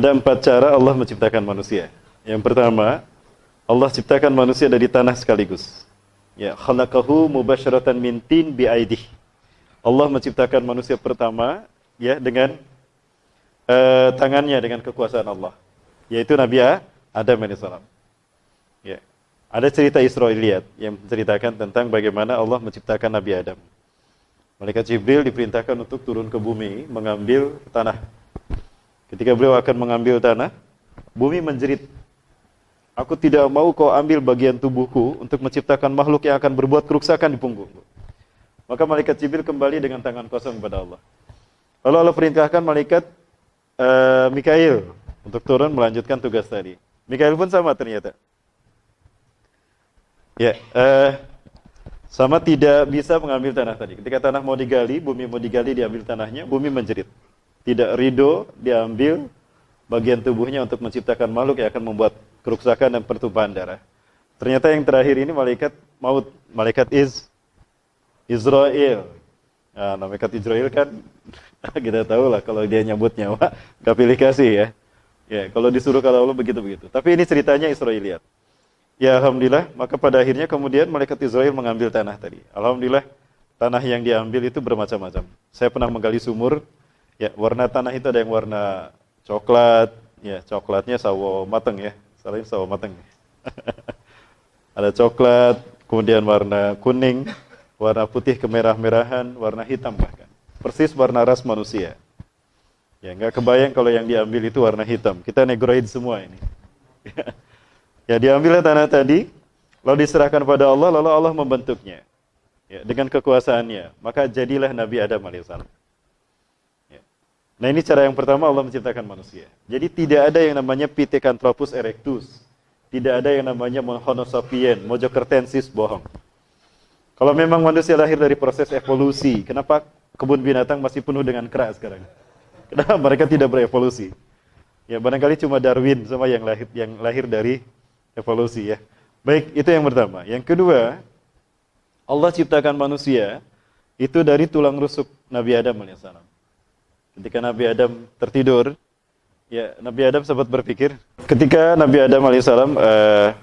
Ada empat cara Allah menciptakan manusia. Yang pertama, Allah ciptakan manusia dari tanah sekaligus. Ya, khalaqahu mubasyratan min tin. Allah menciptakan manusia pertama ya dengan uh, tangannya dengan kekuasaan Allah, yaitu Nabi Adam alaihissalam. Ya. Ada cerita Israiliyat yang menceritakan tentang bagaimana Allah menciptakan Nabi Adam. Malaikat Jibril diperintahkan untuk turun ke bumi mengambil tanah Ketika beliau akan mengambil tanah, bumi menjerit. Aku tidak mau kau ambil bagian tubuhku untuk menciptakan makhluk yang akan berbuat kerusakan di punggungku. Maka malaikat Jibril kembali dengan tangan kosong kepada Allah. Lalu Allah perintahkan malaikat uh, Mikail untuk turun melanjutkan tugas tadi. Mikail pun sama ternyata. Ya, uh, sama tidak bisa mengambil tanah tadi. Ketika tanah mau digali, bumi mau digali, diambil tanahnya, bumi menjerit tidak ridho diambil bagian tubuhnya untuk menciptakan makhluk yang akan membuat kerusakan dan pertumpahan darah. Ternyata yang terakhir ini malaikat maut, malaikat Iz Israel. Nah, malaikat Israel kan kita tahu lah kalau dia nyambut nyawa gak pilih kasih ya. Ya, kalau disuruh kalau Allah begitu begitu. Tapi ini ceritanya Israeliat. Ya alhamdulillah, maka pada akhirnya kemudian malaikat Israel mengambil tanah tadi. Alhamdulillah, tanah yang diambil itu bermacam-macam. Saya pernah menggali sumur Ya, warna tanah itu ada yang warna coklat, ya coklatnya sawo mateng ya, selain sawo mateng. ada coklat, kemudian warna kuning, warna putih kemerah-merahan, warna hitam bahkan. Persis warna ras manusia. Ya, nggak kebayang kalau yang diambil itu warna hitam. Kita negroid semua ini. ya, diambilnya tanah tadi, lalu diserahkan pada Allah, lalu Allah membentuknya. Ya, dengan kekuasaannya. Maka jadilah Nabi Adam alaihissalam. Nah ini cara yang pertama Allah menciptakan manusia. Jadi tidak ada yang namanya Pithecanthropus erectus. Tidak ada yang namanya Homo sapien, Mojokertensis bohong. Kalau memang manusia lahir dari proses evolusi, kenapa kebun binatang masih penuh dengan keras sekarang? Kenapa mereka tidak berevolusi? Ya barangkali cuma Darwin sama yang lahir yang lahir dari evolusi ya. Baik, itu yang pertama. Yang kedua, Allah ciptakan manusia itu dari tulang rusuk Nabi Adam alaihissalam. Ketika Nabi Adam tertidur, ya Nabi Adam sempat berpikir. Ketika Nabi Adam alaihissalam uh,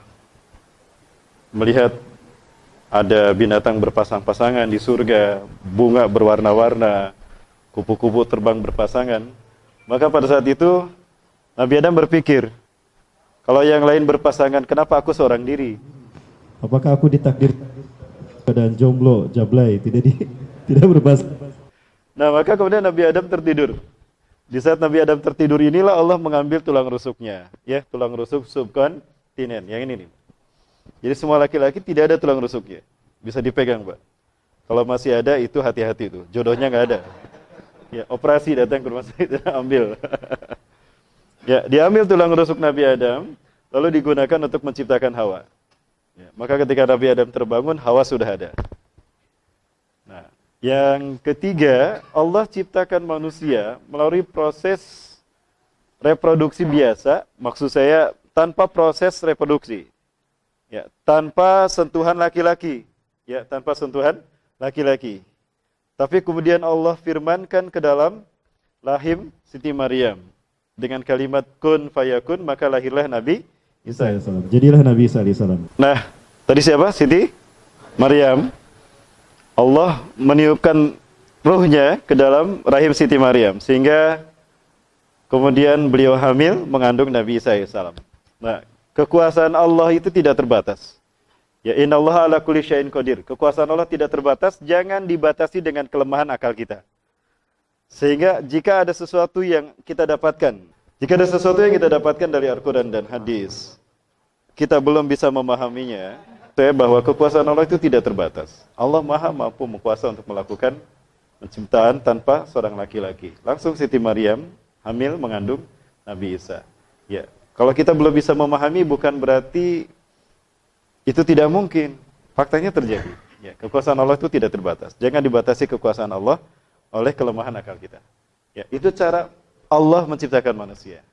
melihat ada binatang berpasang-pasangan di surga, bunga berwarna-warna, kupu-kupu terbang berpasangan, maka pada saat itu Nabi Adam berpikir, kalau yang lain berpasangan, kenapa aku seorang diri? Apakah aku ditakdir keadaan jomblo, jablay, tidak di, tidak berpasangan? Nah, maka kemudian Nabi Adam tertidur. Di saat Nabi Adam tertidur inilah Allah mengambil tulang rusuknya, ya, tulang rusuk subkontinen, yang ini nih. Jadi semua laki-laki tidak ada tulang rusuknya. Bisa dipegang, Pak. Kalau masih ada itu hati-hati itu. Jodohnya nggak ada. Ya, operasi datang ke rumah sakit ambil. ya, diambil tulang rusuk Nabi Adam lalu digunakan untuk menciptakan Hawa. Ya, maka ketika Nabi Adam terbangun, Hawa sudah ada. Yang ketiga, Allah ciptakan manusia melalui proses reproduksi biasa, maksud saya tanpa proses reproduksi. Ya, tanpa sentuhan laki-laki. Ya, tanpa sentuhan laki-laki. Tapi kemudian Allah firmankan ke dalam lahim Siti Maryam dengan kalimat kun fayakun maka lahirlah Nabi Isa. Jadilah Nabi Isa alaihissalam. Nah, tadi siapa? Siti Maryam. Allah meniupkan ruhnya ke dalam rahim Siti Maryam sehingga kemudian beliau hamil mengandung Nabi Isa AS. Nah, kekuasaan Allah itu tidak terbatas. Ya inna Allah ala kulli syai'in qadir. Kekuasaan Allah tidak terbatas, jangan dibatasi dengan kelemahan akal kita. Sehingga jika ada sesuatu yang kita dapatkan, jika ada sesuatu yang kita dapatkan dari Al-Quran dan hadis, kita belum bisa memahaminya, saya bahwa kekuasaan Allah itu tidak terbatas. Allah maha mampu mengkuasa untuk melakukan penciptaan tanpa seorang laki-laki. Langsung Siti Maryam hamil mengandung Nabi Isa. Ya, kalau kita belum bisa memahami bukan berarti itu tidak mungkin. Faktanya terjadi. Ya, kekuasaan Allah itu tidak terbatas. Jangan dibatasi kekuasaan Allah oleh kelemahan akal kita. Ya, itu cara Allah menciptakan manusia.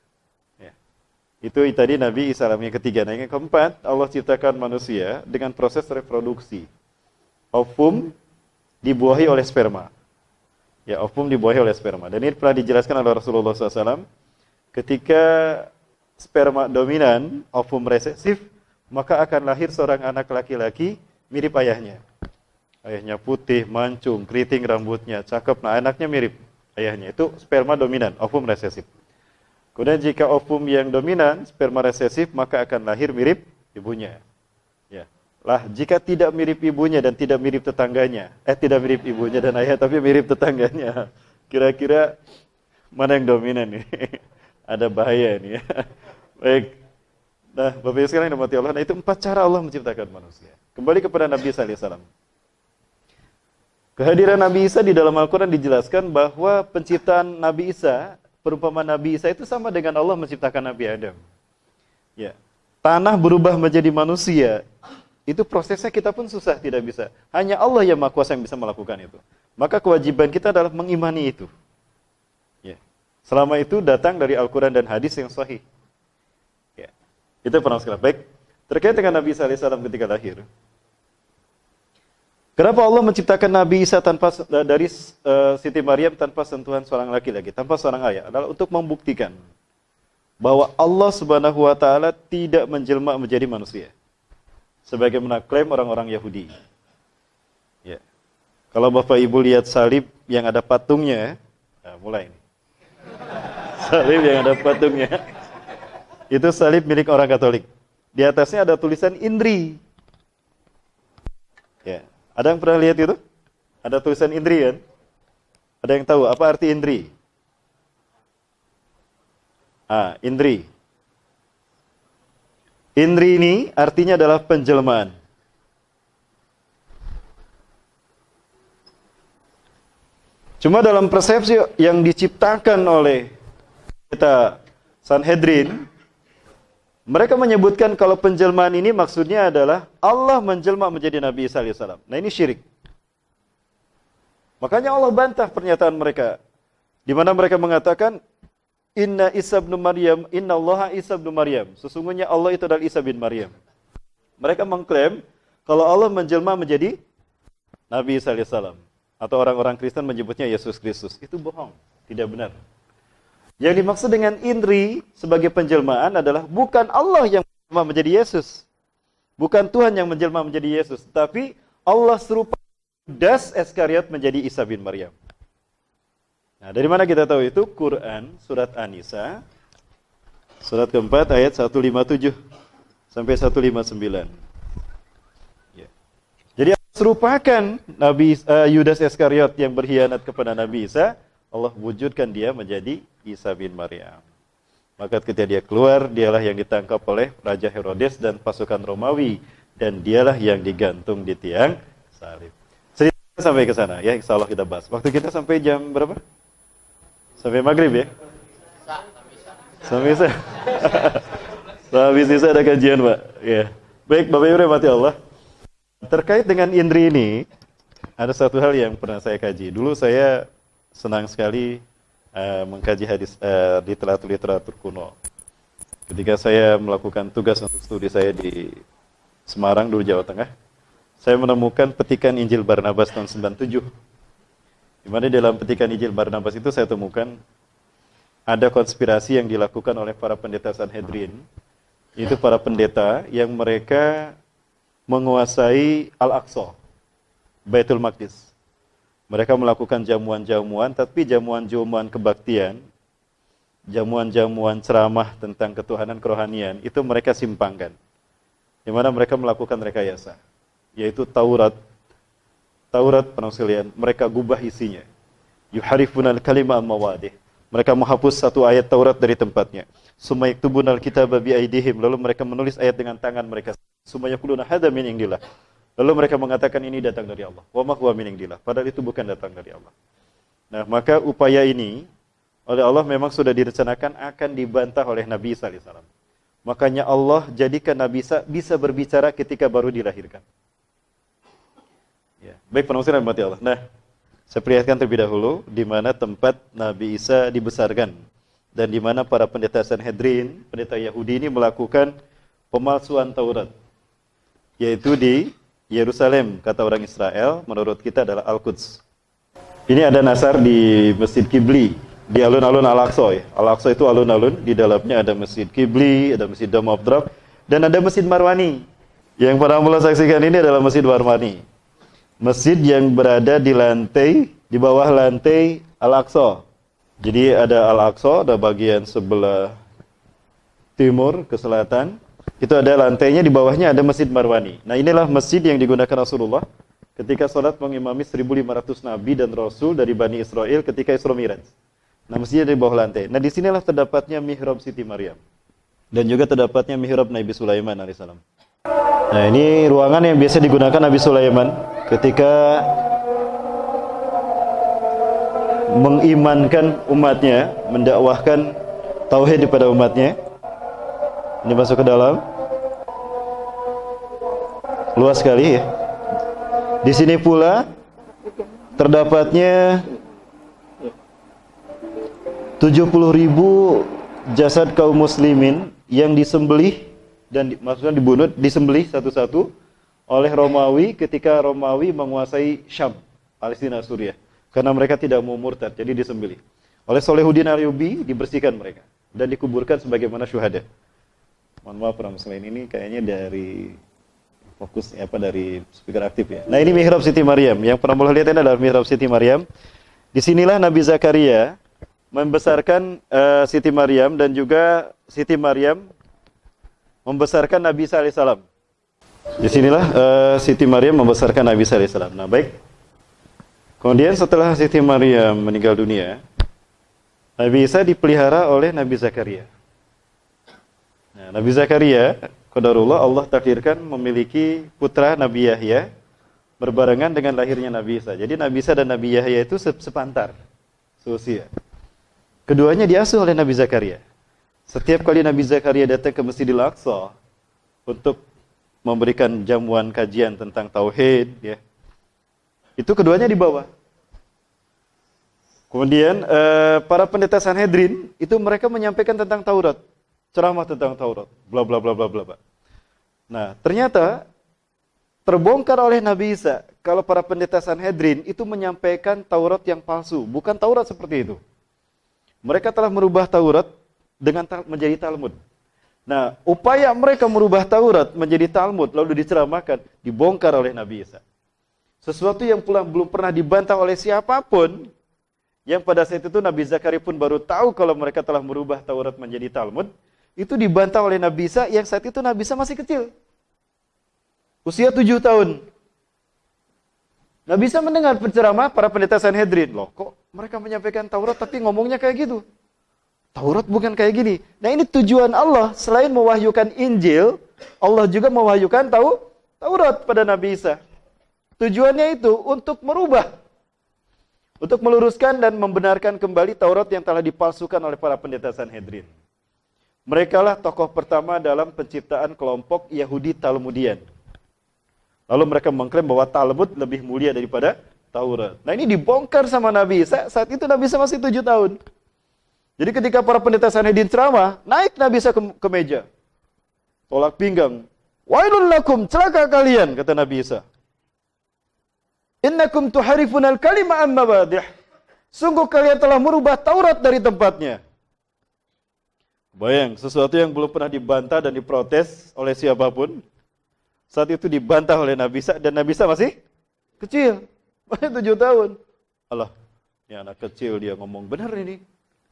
Itu tadi Nabi Isa yang ketiga. Nah yang keempat, Allah ciptakan manusia dengan proses reproduksi. Ovum dibuahi oleh sperma. Ya, ovum dibuahi oleh sperma. Dan ini pernah dijelaskan oleh Rasulullah SAW ketika sperma dominan, ovum resesif, maka akan lahir seorang anak laki-laki mirip ayahnya. Ayahnya putih, mancung, keriting rambutnya, cakep. Nah, anaknya mirip ayahnya. Itu sperma dominan, ovum resesif. Kemudian jika ovum yang dominan, sperma resesif, maka akan lahir mirip ibunya. Ya. Lah, jika tidak mirip ibunya dan tidak mirip tetangganya, eh tidak mirip ibunya dan ayah tapi mirip tetangganya. Kira-kira mana yang dominan nih? Ada bahaya ini ya. Baik. Nah, Bapak Ibu sekalian yang Allah, nah itu empat cara Allah menciptakan manusia. Kembali kepada Nabi sallallahu alaihi wasallam. Kehadiran Nabi Isa di dalam Al-Quran dijelaskan bahwa penciptaan Nabi Isa, perumpamaan Nabi Isa itu sama dengan Allah menciptakan Nabi Adam. Ya. Tanah berubah menjadi manusia, itu prosesnya kita pun susah tidak bisa. Hanya Allah yang Maha yang bisa melakukan itu. Maka kewajiban kita adalah mengimani itu. Ya. Selama itu datang dari Al-Quran dan hadis yang sahih. Ya. Itu pernah sekali. Baik, terkait dengan Nabi Isa ketika lahir. Kenapa Allah menciptakan Nabi Isa tanpa dari uh, Siti Maryam tanpa sentuhan seorang laki-laki, tanpa seorang ayah? Adalah untuk membuktikan bahwa Allah Subhanahu wa taala tidak menjelma menjadi manusia. Sebagaimana klaim orang-orang Yahudi. Ya. Kalau Bapak Ibu lihat salib yang ada patungnya, nah mulai ini. salib yang ada patungnya. Itu salib milik orang Katolik. Di atasnya ada tulisan Indri. Ada yang pernah lihat itu? Ada tulisan Indri kan? Ada yang tahu apa arti Indri? Ah, Indri. Indri ini artinya adalah penjelmaan. Cuma dalam persepsi yang diciptakan oleh kita Sanhedrin, mereka menyebutkan kalau penjelmaan ini maksudnya adalah Allah menjelma menjadi Nabi Isa alaihissalam. Nah ini syirik. Makanya Allah bantah pernyataan mereka. Di mana mereka mengatakan, Inna Isa bin Maryam, Inna Allah Isa bin Maryam. Sesungguhnya Allah itu adalah Isa bin Maryam. Mereka mengklaim kalau Allah menjelma menjadi Nabi Isa alaihissalam. Atau orang-orang Kristen menyebutnya Yesus Kristus. Itu bohong. Tidak benar. Yang dimaksud dengan indri sebagai penjelmaan adalah bukan Allah yang menjelma menjadi Yesus. Bukan Tuhan yang menjelma menjadi Yesus. Tapi Allah serupa Das Eskariot menjadi Isa bin Maryam. Nah, dari mana kita tahu itu? Quran, surat An-Nisa, surat keempat ayat 157 sampai 159. Ya. Jadi serupakan Nabi uh, Yudas Eskariot yang berkhianat kepada Nabi Isa, Allah wujudkan dia menjadi Isa bin Maryam. Maka ketika dia keluar, dialah yang ditangkap oleh Raja Herodes dan pasukan Romawi. Dan dialah yang digantung di tiang salib. Cerita sampai ke sana ya, insya Allah kita bahas. Waktu kita sampai jam berapa? Sampai maghrib ya? Sampai isa. Sampai isa ada kajian Pak. Ya. Baik, Bapak Ibu mati Allah. Terkait dengan Indri ini, ada satu hal yang pernah saya kaji. Dulu saya senang sekali uh, mengkaji hadis uh, literatur-literatur kuno. Ketika saya melakukan tugas untuk studi saya di Semarang dulu Jawa Tengah, saya menemukan petikan Injil Barnabas tahun 97. Di mana dalam petikan Injil Barnabas itu saya temukan ada konspirasi yang dilakukan oleh para pendeta Sanhedrin. Itu para pendeta yang mereka menguasai Al-Aqsa, Baitul Maqdis. Mereka melakukan jamuan-jamuan, tapi jamuan-jamuan kebaktian, jamuan-jamuan ceramah tentang ketuhanan kerohanian, itu mereka simpangkan. Di mana mereka melakukan rekayasa, yaitu Taurat. Taurat, penausian, mereka gubah isinya. Yuharifun al-kalimah mawadih. Mereka menghapus satu ayat Taurat dari tempatnya. Sumayaktubun al-kitab bi aidihim. Lalu mereka menulis ayat dengan tangan mereka. Sumayakuluna hadha min indillah. Lalu mereka mengatakan ini datang dari Allah. Wa ma huwa. Padahal itu bukan datang dari Allah. Nah, maka upaya ini oleh Allah memang sudah direncanakan akan dibantah oleh Nabi Isa alaihissalam. Makanya Allah jadikan Nabi Isa bisa berbicara ketika baru dilahirkan. Ya. Baik penafsiran mati Allah. Nah, saya perlihatkan terlebih dahulu di mana tempat Nabi Isa dibesarkan dan di mana para pendeta Sanhedrin, pendeta Yahudi ini melakukan pemalsuan Taurat. Yaitu di Yerusalem, kata orang Israel, menurut kita adalah Al-Quds. Ini ada nasar di Masjid Kibli di alun-alun Al-Aqsa. Al-Aqsa itu alun-alun, di dalamnya ada Masjid Kibli, ada Masjid Dome of Drop, dan ada Masjid Marwani. Yang para mulai saksikan ini adalah Masjid Marwani. Masjid yang berada di lantai, di bawah lantai Al-Aqsa. Jadi ada Al-Aqsa, ada bagian sebelah timur ke selatan. Itu ada lantainya, di bawahnya ada Masjid Marwani. Nah inilah masjid yang digunakan Rasulullah ketika sholat mengimami 1500 nabi dan rasul dari Bani Israel ketika Isra Miraj. Nah, mestinya di bawah lantai. Nah, di sinilah terdapatnya mihrab Siti Maryam. Dan juga terdapatnya mihrab Nabi Sulaiman alaihissalam. Nah, ini ruangan yang biasa digunakan Nabi Sulaiman ketika mengimankan umatnya, mendakwahkan tauhid kepada umatnya. Ini masuk ke dalam. Luas sekali ya. Di sini pula terdapatnya 70 ribu jasad kaum muslimin yang disembelih dan di, maksudnya dibunuh, disembelih satu-satu oleh Romawi ketika Romawi menguasai Syam, Palestina, Suriah. Karena mereka tidak mau murtad, jadi disembelih. Oleh Solehuddin Ayyubi dibersihkan mereka dan dikuburkan sebagaimana syuhada. Mohon maaf para muslimin ini kayaknya dari fokus apa dari speaker aktif ya. Nah ini mihrab Siti Maryam. Yang pernah boleh lihat ini adalah mihrab Siti Maryam. Di sinilah Nabi Zakaria membesarkan uh, Siti Maryam dan juga Siti Maryam membesarkan Nabi Isa alaihissalam. Di sinilah uh, Siti Maryam membesarkan Nabi Isa alaihissalam. Nah baik. Kemudian setelah Siti Maryam meninggal dunia, Nabi Isa dipelihara oleh Nabi Zakaria. Nah, Nabi Zakaria, Qadarullah Allah takdirkan memiliki putra Nabi Yahya berbarengan dengan lahirnya Nabi Isa. Jadi Nabi Isa dan Nabi Yahya itu sepantar, seusia. Keduanya diasuh oleh Nabi Zakaria. Setiap kali Nabi Zakaria datang ke Masjidil Aqsa untuk memberikan jamuan kajian tentang tauhid ya. Itu keduanya dibawa. Kemudian eh, para pendeta Sanhedrin itu mereka menyampaikan tentang Taurat, ceramah tentang Taurat, bla bla bla bla bla. Nah, ternyata terbongkar oleh Nabi Isa kalau para pendeta Sanhedrin itu menyampaikan Taurat yang palsu, bukan Taurat seperti itu. Mereka telah merubah Taurat dengan menjadi Talmud. Nah, upaya mereka merubah Taurat menjadi Talmud lalu diceramahkan, dibongkar oleh Nabi Isa. Sesuatu yang pula belum pernah dibantah oleh siapa pun, yang pada saat itu Nabi Zakaria pun baru tahu kalau mereka telah merubah Taurat menjadi Talmud, itu dibantah oleh Nabi Isa yang saat itu Nabi Isa masih kecil. Usia tujuh tahun. Nabi Isa mendengar penceramah para pendeta Sanhedrin. Loh, kok mereka menyampaikan Taurat tapi ngomongnya kayak gitu. Taurat bukan kayak gini. Nah ini tujuan Allah selain mewahyukan Injil, Allah juga mewahyukan tahu Taurat pada Nabi Isa. Tujuannya itu untuk merubah, untuk meluruskan dan membenarkan kembali Taurat yang telah dipalsukan oleh para pendeta Sanhedrin. Mereka lah tokoh pertama dalam penciptaan kelompok Yahudi Talmudian. Lalu mereka mengklaim bahwa Talmud lebih mulia daripada Taurat. Nah ini dibongkar sama Nabi Isa, saat itu Nabi Isa masih tujuh tahun. Jadi ketika para pendeta Sanhedrin ceramah, naik Nabi Isa ke, meja. Tolak pinggang. Wailun lakum, celaka kalian, kata Nabi Isa. Innakum tuharifunal kalima amma badih. Sungguh kalian telah merubah Taurat dari tempatnya. Bayang, sesuatu yang belum pernah dibantah dan diprotes oleh siapa pun. Saat itu dibantah oleh Nabi Isa dan Nabi Isa masih kecil. Masih tujuh tahun. Allah, ini anak kecil dia ngomong benar ini.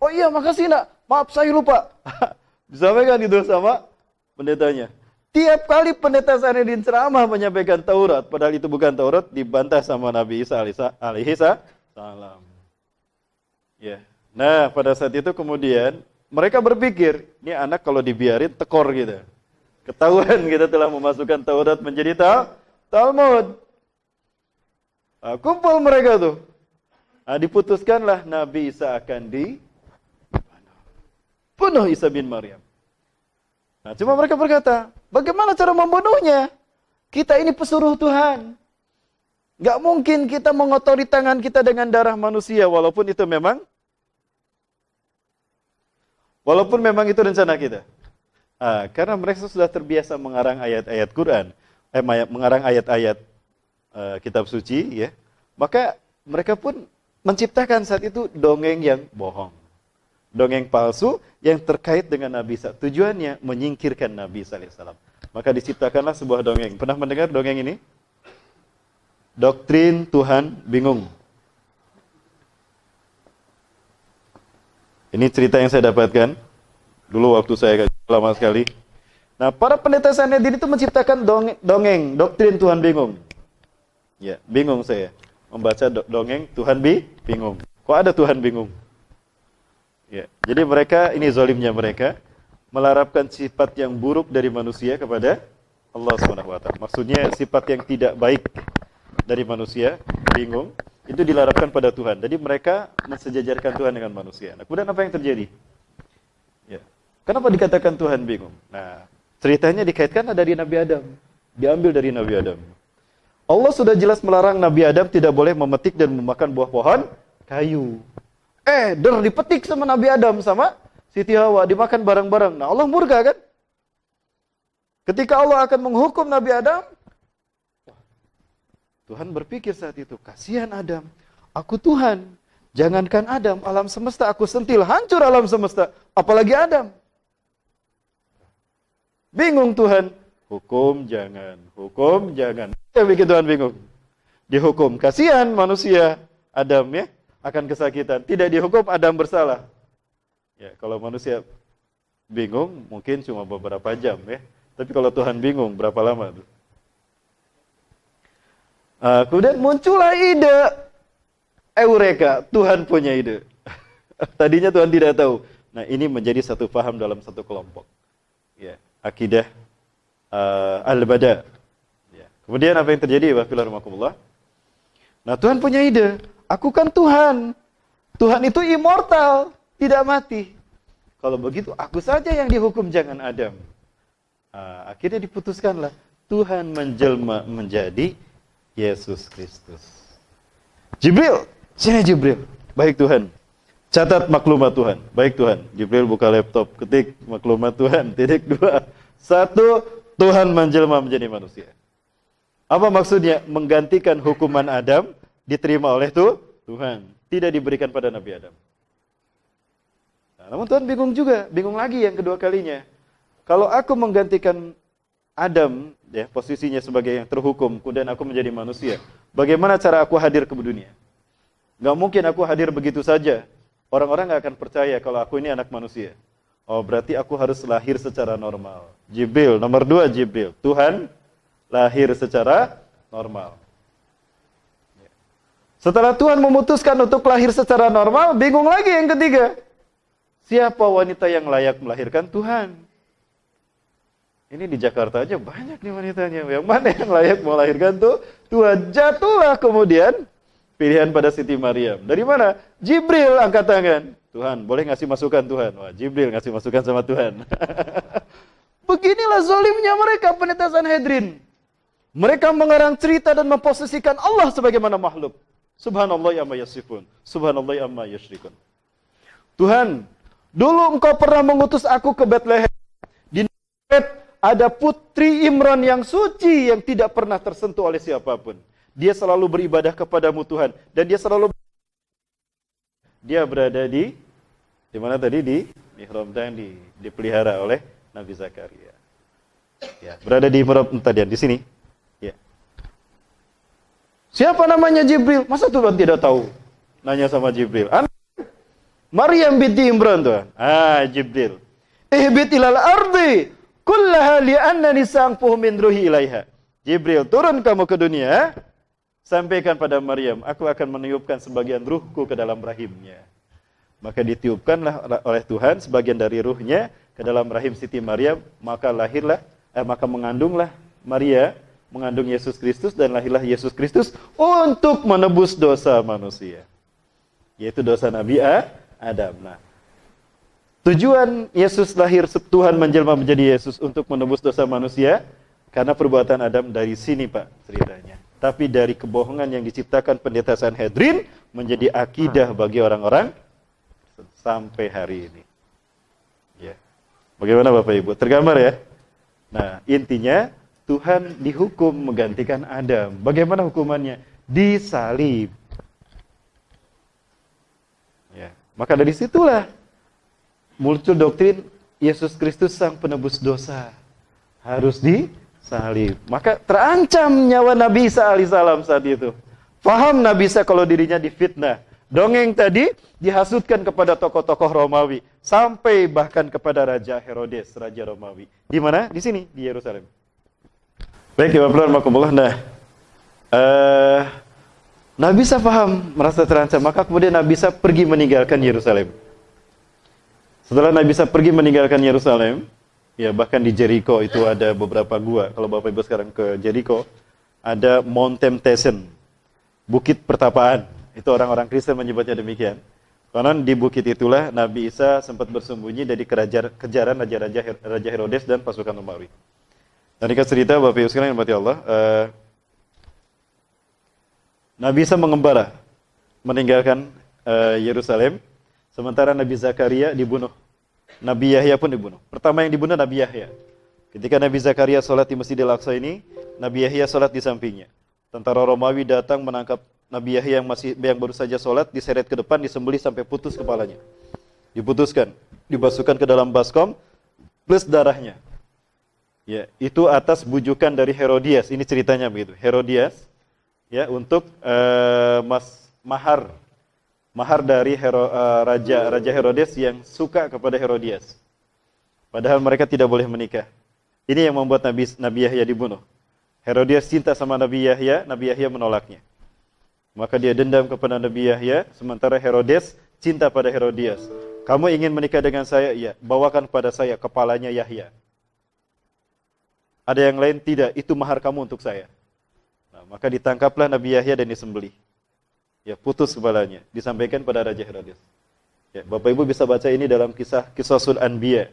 Oh iya makasih nak, maaf saya lupa. Disampaikan gitu sama pendetanya. Tiap kali pendeta Sanhedrin ceramah menyampaikan Taurat, padahal itu bukan Taurat, dibantah sama Nabi Isa alaihi salam. Ya. Nah, pada saat itu kemudian mereka berpikir, ini anak kalau dibiarin tekor gitu. Ketahuan kita telah memasukkan Taurat menjadi Talmud. Nah, kumpul mereka tuh. Nah, diputuskanlah Nabi Isa akan di bunuh Isa bin Maryam. Nah, cuma mereka berkata, bagaimana cara membunuhnya? Kita ini pesuruh Tuhan. Gak mungkin kita mengotori tangan kita dengan darah manusia, walaupun itu memang Walaupun memang itu rencana kita. Nah, karena mereka sudah terbiasa mengarang ayat-ayat Quran, eh, mengarang ayat-ayat uh, kitab suci ya maka mereka pun menciptakan saat itu dongeng yang bohong dongeng palsu yang terkait dengan Nabi Isa. Tujuannya menyingkirkan Nabi alaihissalam. Maka diciptakanlah sebuah dongeng. Pernah mendengar dongeng ini? Doktrin Tuhan bingung. Ini cerita yang saya dapatkan dulu waktu saya lama sekali. Nah, para pendeta Sanhedrin itu menciptakan dongeng, doktrin Tuhan bingung. Ya, bingung saya membaca do dongeng Tuhan bi bingung. Kok ada Tuhan bingung? Ya, jadi mereka ini zolimnya mereka melarapkan sifat yang buruk dari manusia kepada Allah Subhanahu wa taala. Maksudnya sifat yang tidak baik dari manusia, bingung, itu dilarapkan pada Tuhan. Jadi mereka mensejajarkan Tuhan dengan manusia. Nah, kemudian apa yang terjadi? Ya. Kenapa dikatakan Tuhan bingung? Nah, ceritanya dikaitkan dari Nabi Adam. Diambil dari Nabi Adam. Allah sudah jelas melarang Nabi Adam tidak boleh memetik dan memakan buah pohon kayu. Eh, der dipetik sama Nabi Adam sama Siti Hawa, dimakan bareng-bareng. Nah, Allah murka kan? Ketika Allah akan menghukum Nabi Adam, Tuhan berpikir saat itu, kasihan Adam, aku Tuhan, jangankan Adam, alam semesta aku sentil, hancur alam semesta, apalagi Adam. Bingung Tuhan, hukum jangan, hukum jangan. Yang bikin Tuhan bingung. Dihukum, kasihan manusia, Adam ya, akan kesakitan. Tidak dihukum, Adam bersalah. Ya, kalau manusia bingung, mungkin cuma beberapa jam ya. Tapi kalau Tuhan bingung, berapa lama tuh? Uh, kemudian muncullah ide Eureka, Tuhan punya ide. Tadinya Tuhan tidak tahu. Nah, ini menjadi satu paham dalam satu kelompok. Ya, akidah uh, al-bada. Ya. Kemudian apa yang terjadi? Wafilah Nah, Tuhan punya ide. Aku kan Tuhan. Tuhan itu immortal, tidak mati. Kalau begitu, aku saja yang dihukum, jangan Adam. Uh, akhirnya diputuskanlah Tuhan menjelma menjadi Yesus Kristus. Jibril, sini Jibril. Baik Tuhan. Catat maklumat Tuhan. Baik Tuhan. Jibril buka laptop, ketik maklumat Tuhan. Titik dua. Satu, Tuhan menjelma menjadi manusia. Apa maksudnya? Menggantikan hukuman Adam diterima oleh tuh Tuhan. Tidak diberikan pada Nabi Adam. Nah, namun Tuhan bingung juga. Bingung lagi yang kedua kalinya. Kalau aku menggantikan Adam ya posisinya sebagai yang terhukum kemudian aku menjadi manusia. Bagaimana cara aku hadir ke dunia? Gak mungkin aku hadir begitu saja. Orang-orang gak akan percaya kalau aku ini anak manusia. Oh berarti aku harus lahir secara normal. Jibril, nomor dua Jibril. Tuhan lahir secara normal. Ya. Setelah Tuhan memutuskan untuk lahir secara normal, bingung lagi yang ketiga. Siapa wanita yang layak melahirkan? Tuhan. Ini di Jakarta aja banyak nih wanitanya. Yang mana yang layak melahirkan tuh? Tuhan jatuhlah kemudian pilihan pada Siti Maryam. Dari mana? Jibril angkat tangan. Tuhan, boleh ngasih masukan Tuhan? Wah, Jibril ngasih masukan sama Tuhan. Beginilah zolimnya mereka pendeta Sanhedrin. Mereka mengarang cerita dan memposisikan Allah sebagaimana makhluk. Subhanallah amma yasifun. Subhanallah amma yashrikun. Tuhan, dulu engkau pernah mengutus aku ke Bethlehem. Di ada putri Imran yang suci yang tidak pernah tersentuh oleh siapa pun. Dia selalu beribadah kepadamu Tuhan dan dia selalu dia berada di di mana tadi di mihrab dan di dipelihara oleh Nabi Zakaria. Ya, berada di mihrab tadi di sini. Ya. Siapa namanya Jibril? Masa Tuhan tidak tahu? Nanya sama Jibril. An Maryam binti Imran tuh. Ah, Jibril. Ihbit ilal ardi kullaha li'annani sangfuh min ruhi ilaiha. Jibril, turun kamu ke dunia, sampaikan pada Maryam, aku akan meniupkan sebagian ruhku ke dalam rahimnya. Maka ditiupkanlah oleh Tuhan sebagian dari ruhnya ke dalam rahim Siti Maryam, maka lahirlah, eh, maka mengandunglah Maria, mengandung Yesus Kristus dan lahirlah Yesus Kristus untuk menebus dosa manusia. Yaitu dosa Nabi Adam. Nah, Tujuan Yesus lahir Tuhan menjelma menjadi Yesus untuk menebus dosa manusia karena perbuatan Adam dari sini Pak ceritanya. Tapi dari kebohongan yang diciptakan pendeta Sanhedrin menjadi akidah bagi orang-orang sampai hari ini. Ya. Bagaimana Bapak Ibu? Tergambar ya? Nah, intinya Tuhan dihukum menggantikan Adam. Bagaimana hukumannya? Disalib. Ya. Maka dari situlah muncul doktrin Yesus Kristus sang penebus dosa. Harus disalib. Maka terancam nyawa Nabi Isa alaihissalam saat itu. Faham Nabi Isa kalau dirinya difitnah. Dongeng tadi dihasutkan kepada tokoh-tokoh Romawi sampai bahkan kepada Raja Herodes, Raja Romawi. Di mana? Di sini, di Yerusalem. Baik, Bapak Nah, uh, Nabi Isa paham, merasa terancam, maka kemudian Nabi Isa pergi meninggalkan Yerusalem. Setelah Nabi Isa pergi meninggalkan Yerusalem, ya bahkan di Jericho itu ada beberapa gua. Kalau Bapak Ibu sekarang ke Jericho, ada Mount Temptation, Bukit Pertapaan. Itu orang-orang Kristen menyebutnya demikian. Karena di bukit itulah Nabi Isa sempat bersembunyi dari kerajar, kejaran Raja-Raja Raja Herodes dan pasukan Romawi. Dan dikasih cerita Bapak Ibu sekalian yang Allah, uh, Nabi Isa mengembara meninggalkan uh, Yerusalem, sementara Nabi Zakaria dibunuh. Nabi Yahya pun dibunuh. Pertama yang dibunuh Nabi Yahya. Ketika Nabi Zakaria sholat di Masjidil Aqsa ini, Nabi Yahya sholat di sampingnya. Tentara Romawi datang menangkap Nabi Yahya yang masih yang baru saja sholat diseret ke depan disembelih sampai putus kepalanya. Diputuskan, dibasuhkan ke dalam baskom plus darahnya. Ya, itu atas bujukan dari Herodias. Ini ceritanya begitu. Herodias ya untuk uh, mas mahar mahar dari Hero, uh, raja raja Herodes yang suka kepada Herodias. Padahal mereka tidak boleh menikah. Ini yang membuat Nabi Nabi Yahya dibunuh. Herodias cinta sama Nabi Yahya, Nabi Yahya menolaknya. Maka dia dendam kepada Nabi Yahya, sementara Herodes cinta pada Herodias. Kamu ingin menikah dengan saya? Ya, bawakan pada saya kepalanya Yahya. Ada yang lain? Tidak, itu mahar kamu untuk saya. Nah, maka ditangkaplah Nabi Yahya dan disembelih. Ya, putus kepalanya, disampaikan pada Raja Herodes. Ya, Bapak Ibu bisa baca ini dalam kisah Kisasul Anbiya.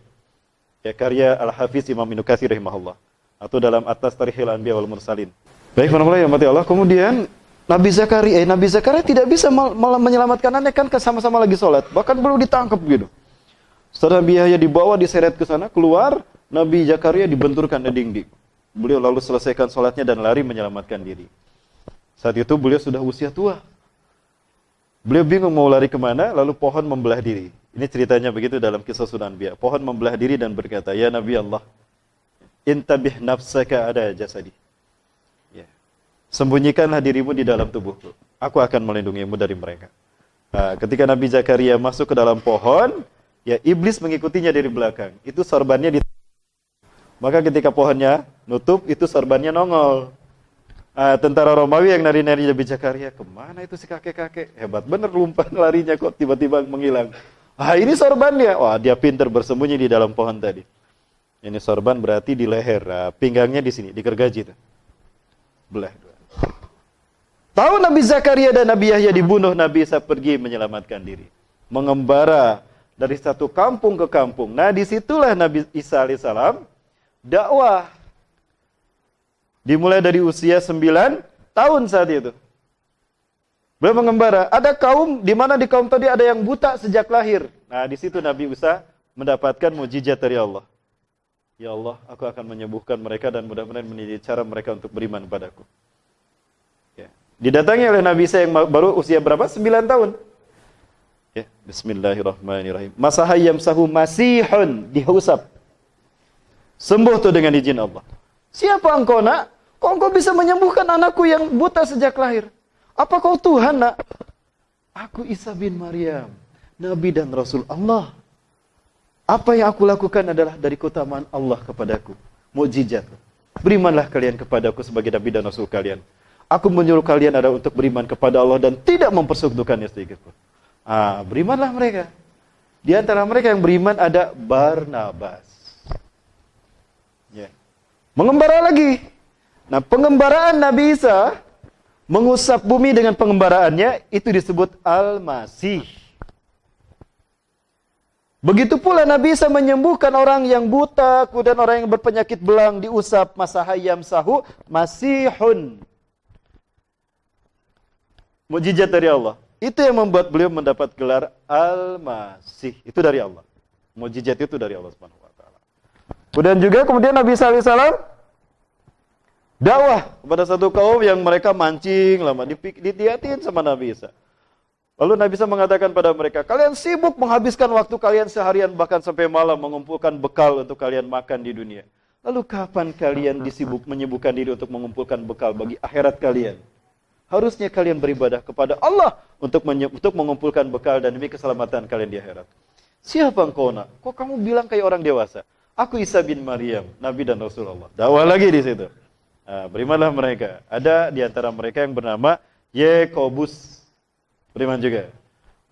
Ya, karya Al-Hafiz Imam Ibnu Katsir rahimahullah atau dalam Atas Tarikhil Anbiya wal Mursalin. Baik, yang mati Allah. Kemudian Nabi Zakaria, eh, Nabi Zakaria tidak bisa malah menyelamatkan anaknya kan sama-sama lagi sholat. Bahkan belum ditangkap gitu. Setelah Nabi Yahya dibawa, diseret ke sana, keluar, Nabi Zakaria dibenturkan di dinding. Beliau lalu selesaikan sholatnya dan lari menyelamatkan diri. Saat itu beliau sudah usia tua. Beliau bingung mau lari ke mana, lalu pohon membelah diri. Ini ceritanya begitu dalam kisah Sunan Bia. Pohon membelah diri dan berkata, Ya Nabi Allah, intabih nafsaka ada jasadi. Sembunyikanlah dirimu di dalam tubuhku. Aku akan melindungimu dari mereka. Nah, ketika Nabi Zakaria masuk ke dalam pohon, ya iblis mengikutinya dari belakang. Itu sorbannya di Maka ketika pohonnya nutup, itu sorbannya nongol. Nah, tentara Romawi yang nari-nari Nabi Zakaria, ke mana itu si kakek-kakek? Hebat bener lumpan larinya kok tiba-tiba menghilang. Ah ini sorbannya. Wah dia pinter bersembunyi di dalam pohon tadi. Ini sorban berarti di leher, nah, pinggangnya di sini, di gergaji itu. Belah. Tahu Nabi Zakaria dan Nabi Yahya dibunuh, Nabi Isa pergi menyelamatkan diri. Mengembara dari satu kampung ke kampung. Nah di situlah Nabi Isa alaihissalam dakwah. Dimulai dari usia 9 tahun saat itu. Beliau mengembara. Ada kaum, di mana di kaum tadi ada yang buta sejak lahir. Nah di situ Nabi Isa mendapatkan mujizat dari Allah. Ya Allah, aku akan menyembuhkan mereka dan mudah-mudahan menjadi cara mereka untuk beriman padaku. Didatangi oleh Nabi Isa yang baru usia berapa? 9 tahun. Ya, bismillahirrahmanirrahim. Masahayam sahu masihun dihusap. Sembuh tuh dengan izin Allah. Siapa engkau nak? Kok engkau bisa menyembuhkan anakku yang buta sejak lahir? Apa kau Tuhan nak? Aku Isa bin Maryam, Nabi dan Rasul Allah. Apa yang aku lakukan adalah dari keutamaan Allah kepadaku. Mujizat. Berimanlah kalian kepadaku sebagai Nabi dan Rasul kalian. Aku menyuruh kalian adalah untuk beriman kepada Allah dan tidak mempersekutukannya sedikit pun. Ah, berimanlah mereka. Di antara mereka yang beriman ada Barnabas. Ya. Mengembara lagi. Nah, pengembaraan Nabi Isa mengusap bumi dengan pengembaraannya itu disebut Al-Masih. Begitu pula Nabi Isa menyembuhkan orang yang buta, kemudian orang yang berpenyakit belang diusap masahayam sahu masihun mujizat dari Allah. Itu yang membuat beliau mendapat gelar Al-Masih. Itu dari Allah. Mujizat itu dari Allah Subhanahu wa taala. Kemudian juga kemudian Nabi sallallahu alaihi wasallam dakwah kepada satu kaum yang mereka mancing lama ditiatin sama Nabi Isa. Lalu Nabi Isa mengatakan pada mereka, kalian sibuk menghabiskan waktu kalian seharian bahkan sampai malam mengumpulkan bekal untuk kalian makan di dunia. Lalu kapan kalian disibuk menyibukkan diri untuk mengumpulkan bekal bagi akhirat kalian? Harusnya kalian beribadah kepada Allah untuk untuk mengumpulkan bekal dan demi keselamatan kalian di akhirat. Siapa engkau nak? Kok kamu bilang kayak orang dewasa? Aku Isa bin Maryam, Nabi dan Rasulullah. Dakwah lagi di situ. Nah, berimanlah mereka. Ada di antara mereka yang bernama Yekobus. Beriman juga.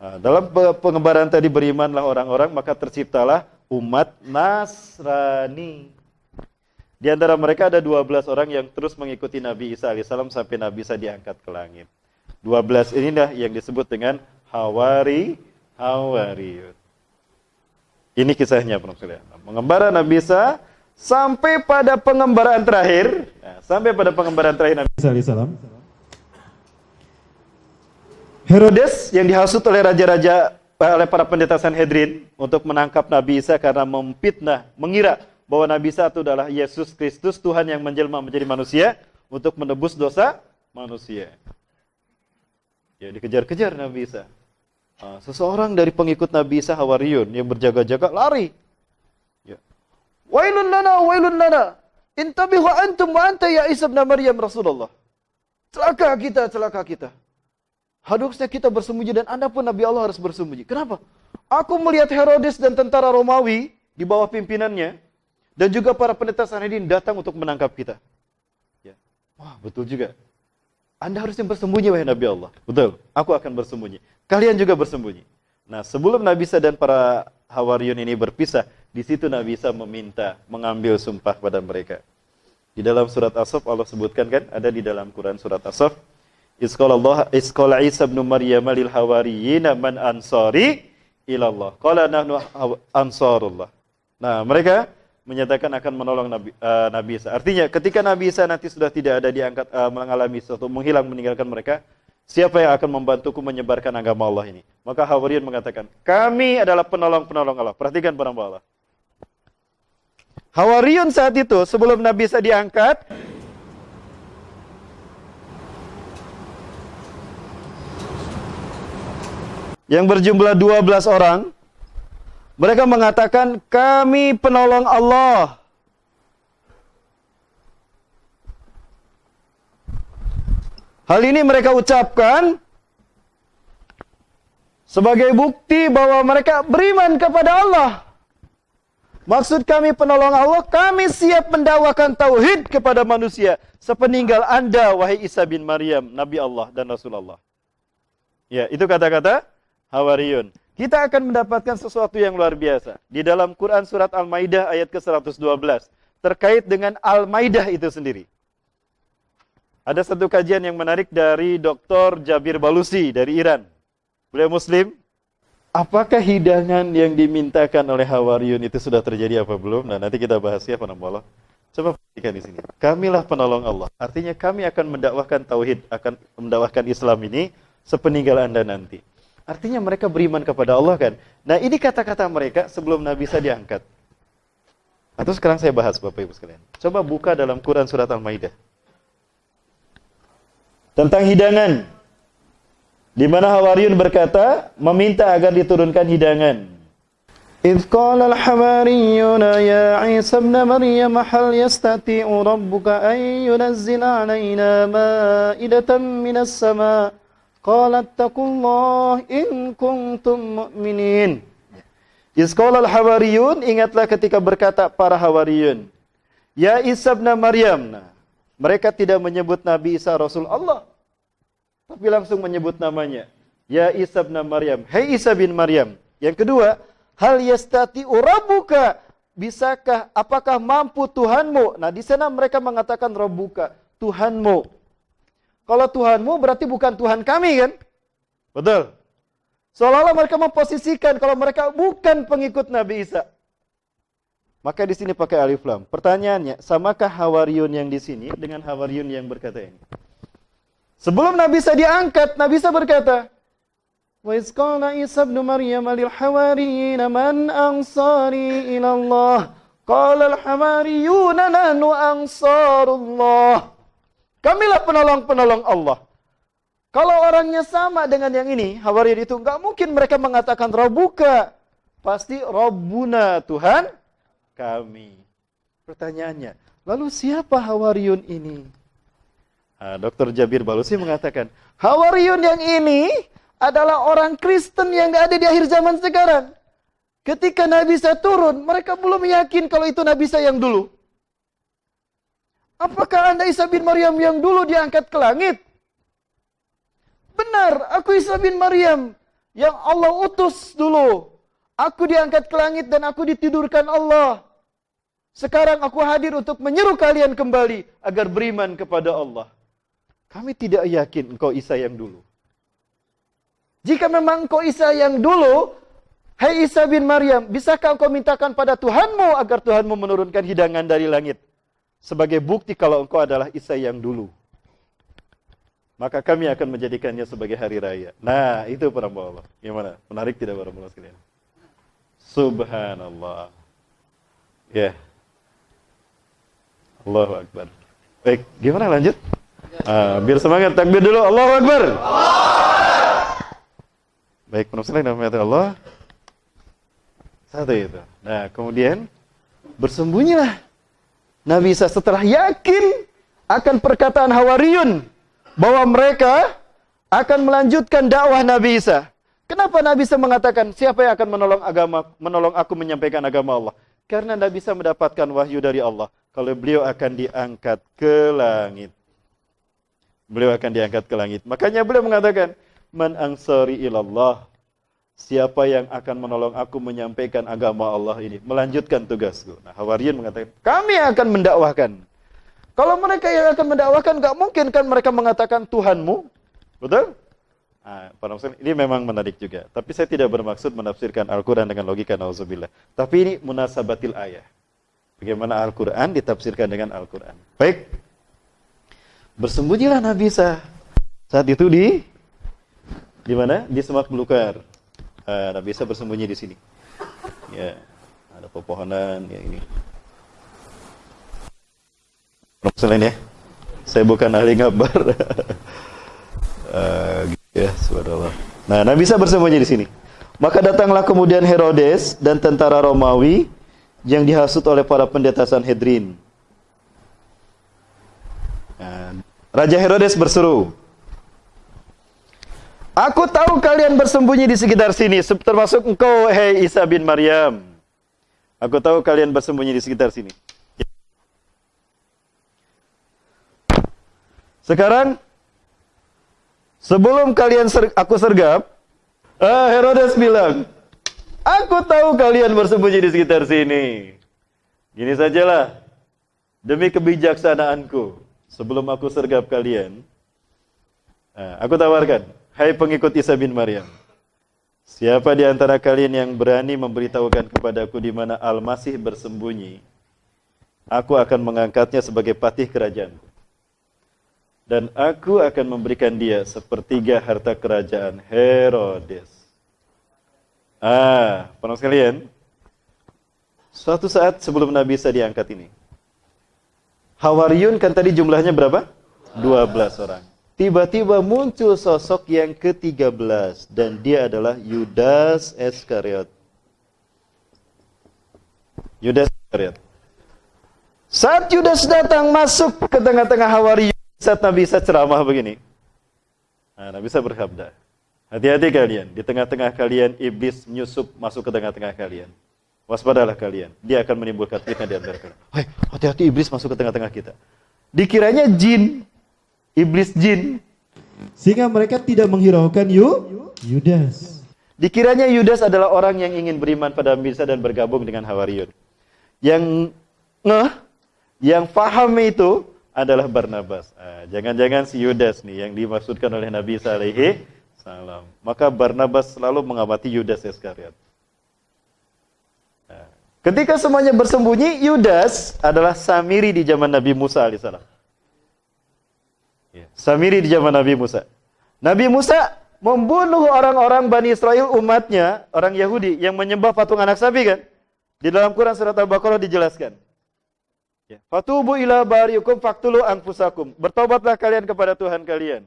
Nah, dalam pengembaraan tadi berimanlah orang-orang, maka terciptalah umat Nasrani. Di antara mereka ada 12 orang yang terus mengikuti Nabi Isa alaihissalam sampai Nabi Isa diangkat ke langit. 12 inilah yang disebut dengan Hawari Hawariut. Ini kisahnya, Prof. Mengembara Nabi Isa sampai pada pengembaraan terakhir, nah, sampai pada pengembaraan terakhir Nabi Isa alaihissalam. Herodes yang dihasut oleh raja-raja eh, oleh para pendeta Sanhedrin untuk menangkap Nabi Isa karena memfitnah, mengira bahwa Nabi Isa itu adalah Yesus Kristus, Tuhan yang menjelma menjadi manusia untuk menebus dosa manusia. Ya dikejar-kejar Nabi Isa. Uh, seseorang dari pengikut Nabi Isa Hawariun yang berjaga-jaga lari. Wailun lana, wailun lana. Intabihu antum wa anta ya Isa bin Maryam Rasulullah. Celaka kita, celaka kita. Harusnya kita bersembunyi dan Anda pun Nabi Allah harus bersembunyi. Kenapa? Aku melihat Herodes dan tentara Romawi di bawah pimpinannya dan juga para pendeta Sanhedrin datang untuk menangkap kita. Ya. Wah, betul juga. Anda harusnya bersembunyi wahai Nabi Allah. Betul. Aku akan bersembunyi. Kalian juga bersembunyi. Nah, sebelum Nabi Isa dan para Hawariyun ini berpisah, di situ Nabi Isa meminta mengambil sumpah pada mereka. Di dalam surat As-Saff Allah sebutkan kan, ada di dalam Quran surat As-Saff, Isqala Allah Isqala Isa bin Maryam lil hawariyina man ansari ilallah. Qala nahnu ansarullah. Nah, mereka menyatakan akan menolong Nabi, uh, Nabi Isa. Artinya ketika Nabi Isa nanti sudah tidak ada diangkat uh, mengalami sesuatu menghilang meninggalkan mereka, Siapa yang akan membantuku menyebarkan agama Allah ini? Maka Hawariyun mengatakan, kami adalah penolong-penolong Allah. Perhatikan para Allah. Hawariyun saat itu, sebelum Nabi Isa diangkat, yang berjumlah 12 orang, mereka mengatakan, kami penolong Allah. Hal ini mereka ucapkan sebagai bukti bahwa mereka beriman kepada Allah. Maksud kami penolong Allah, kami siap mendakwakan tauhid kepada manusia sepeninggal Anda wahai Isa bin Maryam, Nabi Allah dan Rasulullah. Ya, itu kata-kata Hawariyun. Kita akan mendapatkan sesuatu yang luar biasa di dalam Quran surat Al-Maidah ayat ke-112 terkait dengan Al-Maidah itu sendiri. Ada satu kajian yang menarik dari Dr. Jabir Balusi dari Iran. Beliau muslim. Apakah hidangan yang dimintakan oleh Hawariyun itu sudah terjadi apa belum? Nah, nanti kita bahas ya, Pak Allah. Coba perhatikan di sini. Kamilah penolong Allah. Artinya kami akan mendakwahkan tauhid, akan mendakwahkan Islam ini sepeninggal Anda nanti. Artinya mereka beriman kepada Allah kan. Nah, ini kata-kata mereka sebelum Nabi bisa diangkat. Atau sekarang saya bahas Bapak Ibu sekalian. Coba buka dalam Quran surat Al-Maidah tentang hidangan. Di mana Hawariyun berkata, meminta agar diturunkan hidangan. إذ قال الحواريون يا عيسى ابن مريم هل يستطيع ربك أن ينزل علينا مائدة من السماء قال اتقوا الله إن كنتم مؤمنين إذ قال الحواريون ingatlah ketika berkata para Hawariyun Ya Isa bin Maryam nah, mereka tidak menyebut Nabi Isa Rasul Allah. Tapi langsung menyebut namanya. Ya Isa bin Maryam. Hei Isa bin Maryam. Yang kedua, hal yastati urabuka. Bisakah, apakah mampu Tuhanmu? Nah di sana mereka mengatakan Rabbuka, Tuhanmu. Kalau Tuhanmu berarti bukan Tuhan kami kan? Betul. Seolah-olah mereka memposisikan kalau mereka bukan pengikut Nabi Isa. Maka di sini pakai alif lam. Pertanyaannya, samakah Hawariyun yang di sini dengan Hawariyun yang berkata ini? Sebelum Nabi Isa diangkat, Nabi Isa berkata, Wa isqala Isa ibn Maryam lil hawariyina man ansari ila Allah. Qala al hawariyuna nahnu ansarullah. Kamilah penolong-penolong Allah. Kalau orangnya sama dengan yang ini, Hawariyun itu nggak mungkin mereka mengatakan Rabbuka. Pasti Rabbuna, Tuhan kami. Pertanyaannya, lalu siapa Hawariyun ini? Nah, Dr. Jabir Balusi mengatakan, Hawariyun yang ini adalah orang Kristen yang ada di akhir zaman sekarang. Ketika Nabi Isa turun, mereka belum yakin kalau itu Nabi Isa yang dulu. Apakah anda Isa bin Maryam yang dulu diangkat ke langit? Benar, aku Isa bin Maryam yang Allah utus dulu. Aku diangkat ke langit dan aku ditidurkan Allah. Sekarang aku hadir untuk menyeru kalian kembali agar beriman kepada Allah. Kami tidak yakin engkau Isa yang dulu. Jika memang engkau Isa yang dulu, Hai Isa bin Maryam, bisakah engkau mintakan pada Tuhanmu agar Tuhanmu menurunkan hidangan dari langit? Sebagai bukti kalau engkau adalah Isa yang dulu. Maka kami akan menjadikannya sebagai hari raya. Nah, itu para Allah. Gimana? Menarik tidak para Allah sekalian? Subhanallah. Ya. Yeah. Allahu Akbar. Baik, gimana lanjut? Ah, biar semangat takbir dulu. Allahu Akbar. Baik, penuh nama Allah. Satu itu. Nah, kemudian bersembunyilah Nabi Isa setelah yakin akan perkataan Hawariyun bahwa mereka akan melanjutkan dakwah Nabi Isa. Kenapa Nabi Isa mengatakan siapa yang akan menolong agama menolong aku menyampaikan agama Allah? Karena Nabi Isa mendapatkan wahyu dari Allah kalau beliau akan diangkat ke langit. Beliau akan diangkat ke langit. Makanya beliau mengatakan, "Man ansari ilallah." Siapa yang akan menolong aku menyampaikan agama Allah ini, melanjutkan tugasku. Nah, Hawariyun mengatakan, kami akan mendakwahkan. Kalau mereka yang akan mendakwahkan, gak mungkin kan mereka mengatakan Tuhanmu. Betul? Nah, para muslim, ini memang menarik juga. Tapi saya tidak bermaksud menafsirkan Al-Quran dengan logika nauzubillah. Tapi ini munasabatil ayah. Bagaimana Al-Quran ditafsirkan dengan Al-Quran. Baik. Bersembunyilah Nabi Isa. Saat itu di di mana? Di semak belukar. Uh, Nabi Isa bersembunyi di sini. Ya, ada pepohonan ya ini. Selain ya, saya bukan ahli ngabar. uh, ya, subhanallah. Nah, Nabi Isa bersembunyi di sini. Maka datanglah kemudian Herodes dan tentara Romawi yang dihasut oleh para pendeta Sanhedrin. Nah, Raja Herodes berseru, Aku tahu kalian bersembunyi di sekitar sini, termasuk engkau, hei Isa bin Maryam. Aku tahu kalian bersembunyi di sekitar sini. Sekarang, sebelum kalian ser aku sergap, ah, Herodes bilang, aku tahu kalian bersembunyi di sekitar sini. Gini sajalah, demi kebijaksanaanku, sebelum aku sergap kalian, ah, aku tawarkan, Hai pengikut Isa bin Maryam, siapa di antara kalian yang berani memberitahukan kepadaku di mana Al-Masih bersembunyi, aku akan mengangkatnya sebagai patih kerajaan. Dan aku akan memberikan dia sepertiga harta kerajaan Herodes. Ah, para sekalian, suatu saat sebelum Nabi Isa diangkat ini, Hawariyun kan tadi jumlahnya berapa? 12 orang. Tiba-tiba muncul sosok yang ke-13 dan dia adalah Yudas Iskariot. Yudas Iskariot. Saat Yudas datang masuk ke tengah-tengah Hawari, saat Nabi Isa ceramah begini. Nah, Nabi Isa berkabda, hati-hati kalian, di tengah-tengah kalian iblis menyusup masuk ke tengah-tengah kalian. Waspadalah kalian, dia akan menimbulkan fitnah di antara kalian. Hai, hati-hati iblis masuk ke tengah-tengah kita. Dikiranya jin, iblis jin. Sehingga mereka tidak menghiraukan Yu, Yudas. Dikiranya Yudas adalah orang yang ingin beriman pada Isa dan bergabung dengan Hawariyun. Yang ngeh, yang faham itu adalah Barnabas. Ah, jangan-jangan si Yudas nih yang dimaksudkan oleh Nabi Isa alaihi salam. Maka Barnabas selalu mengamati Yudas Iskariot. Ah, ketika semuanya bersembunyi, Yudas adalah Samiri di zaman Nabi Musa alaihissalam. Ya. Samiri di zaman Nabi Musa. Nabi Musa membunuh orang-orang Bani Israel umatnya, orang Yahudi yang menyembah patung anak sapi kan? Di dalam Quran surat Al-Baqarah dijelaskan. Ya. Fatubu ila bariukum faktulu anfusakum. Bertobatlah kalian kepada Tuhan kalian.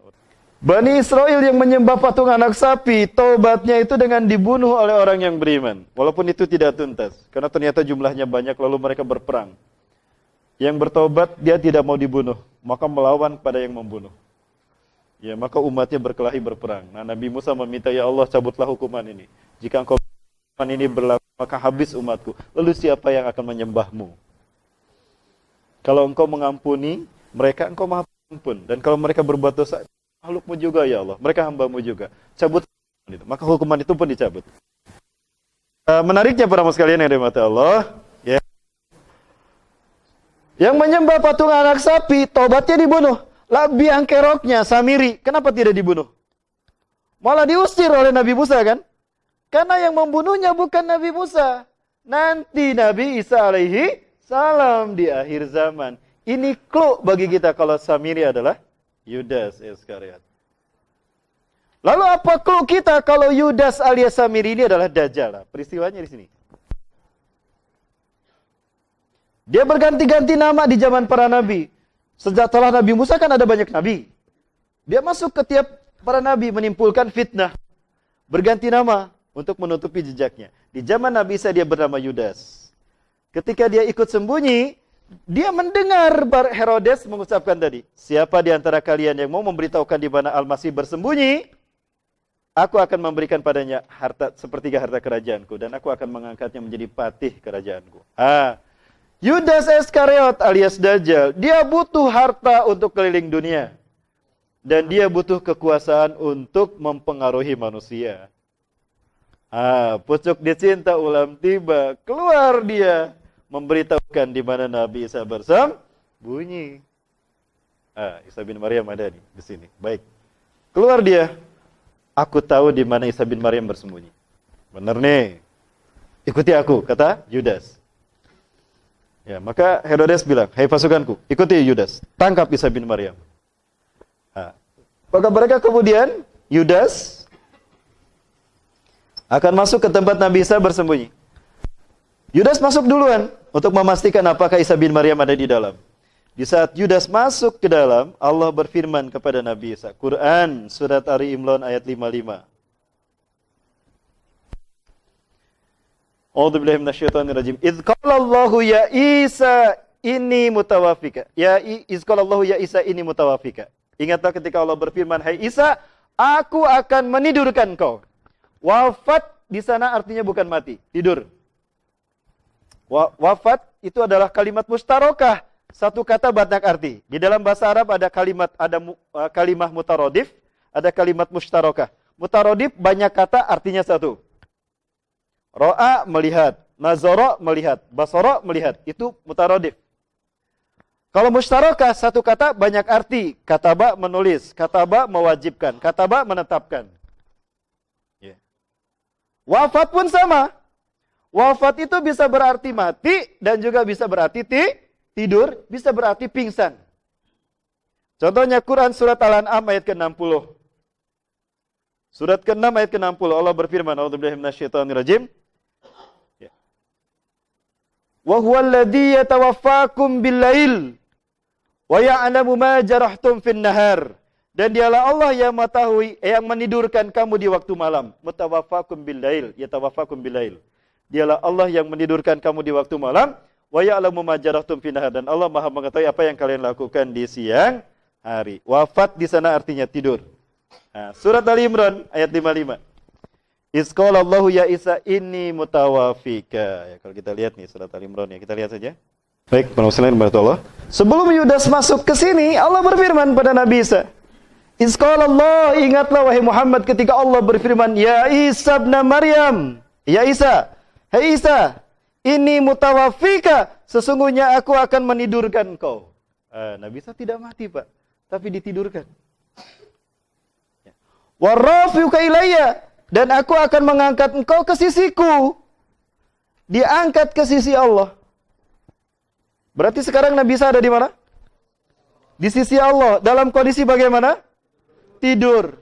Bani Israel yang menyembah patung anak sapi, tobatnya itu dengan dibunuh oleh orang yang beriman. Walaupun itu tidak tuntas, karena ternyata jumlahnya banyak lalu mereka berperang. Yang bertobat dia tidak mau dibunuh, maka melawan pada yang membunuh. Ya, maka umatnya berkelahi berperang. Nah, Nabi Musa meminta, "Ya Allah, cabutlah hukuman ini. Jika engkau hukuman ini berlaku, maka habis umatku. Lalu siapa yang akan menyembahmu?" Kalau engkau mengampuni mereka, engkau maha pengampun. Dan kalau mereka berbuat dosa, makhlukmu juga ya Allah. Mereka hambamu juga. Cabut itu. Maka hukuman itu pun dicabut. Uh, menariknya para sekalian yang dirahmati Allah, ya. Yang menyembah patung anak sapi, tobatnya dibunuh. Labi angkeroknya, Samiri, kenapa tidak dibunuh? Malah diusir oleh Nabi Musa kan? Karena yang membunuhnya bukan Nabi Musa. Nanti Nabi Isa alaihi salam di akhir zaman. Ini clue bagi kita kalau Samiri adalah Yudas Iskariot. Lalu apa clue kita kalau Yudas alias Samiri ini adalah Dajjal? Peristiwanya di sini. Dia berganti-ganti nama di zaman para nabi. Sejak telah Nabi Musa kan ada banyak nabi. Dia masuk ke tiap para nabi menimpulkan fitnah. Berganti nama untuk menutupi jejaknya. Di zaman Nabi Isa dia bernama Yudas. Ketika dia ikut sembunyi, dia mendengar Herodes mengucapkan tadi, siapa di antara kalian yang mau memberitahukan di mana Al-Masih bersembunyi, aku akan memberikan padanya harta sepertiga harta kerajaanku dan aku akan mengangkatnya menjadi patih kerajaanku. Ah, Yudas Iskariot alias Dajjal, dia butuh harta untuk keliling dunia. Dan dia butuh kekuasaan untuk mempengaruhi manusia. Ah, pucuk dicinta ulam tiba, keluar dia memberitahukan di mana Nabi Isa bersembunyi. Ah, Isa bin Maryam ada nih di sini. Baik. Keluar dia. Aku tahu di mana Isa bin Maryam bersembunyi. Benar nih. Ikuti aku, kata Yudas. Ya, maka Herodes bilang, "Hai hey pasukanku, ikuti Yudas. Tangkap Isa bin Maryam." Nah, maka mereka kemudian Yudas akan masuk ke tempat Nabi Isa bersembunyi. Yudas masuk duluan untuk memastikan apakah Isa bin Maryam ada di dalam. Di saat Yudas masuk ke dalam, Allah berfirman kepada Nabi Isa. Quran surat Ari Imran ayat 55. A'udzu billahi minasyaitonir rajim. Idz qala Allahu ya Isa ini mutawafika. Ya iz qala Allahu ya Isa ini mutawafika. Ingatlah ketika Allah berfirman, "Hai Isa, aku akan menidurkan kau." Wafat di sana artinya bukan mati, tidur. Wafat itu adalah kalimat mustarokah. Satu kata banyak arti. Di dalam bahasa Arab ada kalimat ada uh, kalimah mutarodif, ada kalimat mustarokah. Mutarodif banyak kata artinya satu. Ro'a melihat, nazoro melihat, basoro melihat. Itu mutarodif. Kalau mustarokah satu kata banyak arti. Kataba menulis, kataba mewajibkan, kataba menetapkan. Yeah. Wafat pun sama. Wafat itu bisa berarti mati dan juga bisa berarti ti, tidur, bisa berarti pingsan. Contohnya Quran surat Al-An'am ayat ke-60. Surat ke-6 ayat ke-60 Allah berfirman, A'udzubillahi minasyaitonirrajim. Ya. Wa huwa alladhi yatawaffakum bil-lail wa ya'lamu ma jarahtum fin nahar. Dan dialah Allah yang mengetahui yang menidurkan kamu di waktu malam. Mutawaffakum bil-lail, yatawaffakum bil-lail. Dialah Allah yang menidurkan kamu di waktu malam. Wa ya'lamu ma jarahtum dan Allah Maha mengetahui apa yang kalian lakukan di siang hari. Wafat di sana artinya tidur. Nah, surat Ali Imran ayat 55. Isqalallahu ya Isa ini mutawafika. Ya, kalau kita lihat nih surat Ali Imran ya, kita lihat saja. Baik, muslimin Allah. Sebelum Yudas masuk ke sini, Allah berfirman pada Nabi Isa. Isqalallah, ingatlah wahai Muhammad ketika Allah berfirman, Ya Isa bin Maryam. Ya Isa, Hei Isa, ini mutawafika, sesungguhnya aku akan menidurkan kau. Eh, Nabi Isa tidak mati, Pak, tapi ditidurkan. Ya. Warafiuka ilayya, dan aku akan mengangkat engkau ke sisiku. Diangkat ke sisi Allah. Berarti sekarang Nabi Isa ada di mana? Di sisi Allah. Dalam kondisi bagaimana? Tidur.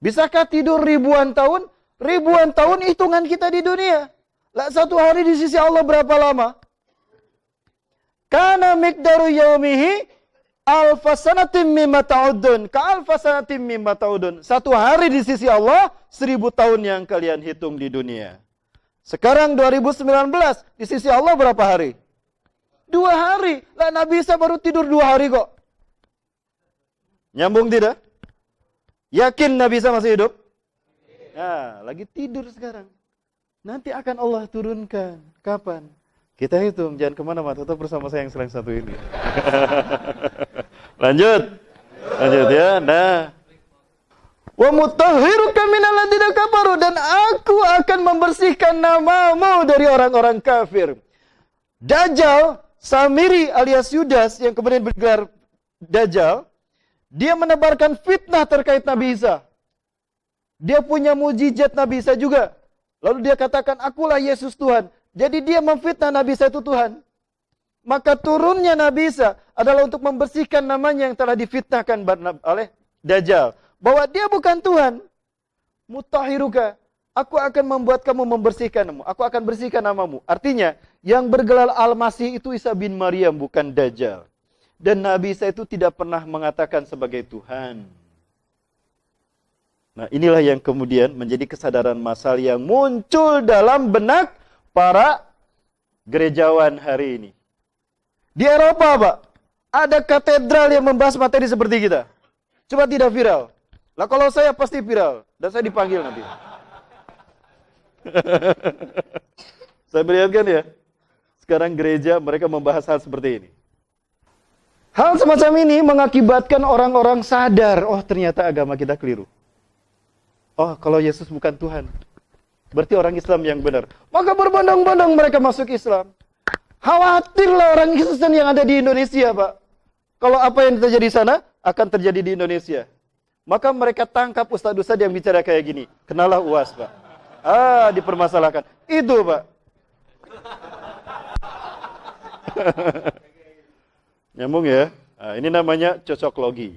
Bisakah tidur ribuan tahun? Ribuan tahun hitungan kita di dunia. Lah satu hari di sisi Allah berapa lama? Karena mikdaru yaumihi alfasanatim mimma ta'udun. Ka alfasanatim mimma ta'udun. Satu hari di sisi Allah, seribu tahun yang kalian hitung di dunia. Sekarang 2019, di sisi Allah berapa hari? Dua hari. Lah Nabi Isa baru tidur dua hari kok. Nyambung tidak? Yakin Nabi Isa masih hidup? Nah, lagi tidur sekarang. Nanti akan Allah turunkan. Kapan? Kita hitung, jangan ke mana-mana, tetap bersama saya yang selain satu ini. Lanjut. Lanjut ya. Nah. Wa mutahhiruka minal kafaru dan aku akan membersihkan namamu dari orang-orang kafir. Dajjal, Samiri alias Yudas yang kemudian bergelar Dajjal, dia menebarkan fitnah terkait Nabi Isa. Dia punya mujizat Nabi Isa juga. Lalu dia katakan, akulah Yesus Tuhan. Jadi dia memfitnah Nabi Isa itu Tuhan. Maka turunnya Nabi Isa adalah untuk membersihkan namanya yang telah difitnahkan oleh Dajjal. Bahwa dia bukan Tuhan. Mutahiruka. Aku akan membuat kamu membersihkanmu. Aku akan bersihkan namamu. Artinya, yang bergelar Al-Masih itu Isa bin Maryam, bukan Dajjal. Dan Nabi Isa itu tidak pernah mengatakan sebagai Tuhan. Nah inilah yang kemudian menjadi kesadaran masal yang muncul dalam benak para gerejawan hari ini. Di Eropa, Pak, ada katedral yang membahas materi seperti kita. Coba tidak viral. Lah kalau saya pasti viral dan saya dipanggil nanti. saya melihatkan ya. Sekarang gereja mereka membahas hal seperti ini. Hal semacam ini mengakibatkan orang-orang sadar, oh ternyata agama kita keliru. Oh, kalau Yesus bukan Tuhan. Berarti orang Islam yang benar. Maka berbondong-bondong mereka masuk Islam. Khawatirlah orang Kristen yang ada di Indonesia, Pak. Kalau apa yang terjadi di sana akan terjadi di Indonesia. Maka mereka tangkap ustadz-ustadz yang bicara kayak gini. Kenalah UAS, Pak. Ah, dipermasalahkan. Itu, Pak. Nyambung ya? Nah, ini namanya cocok logi.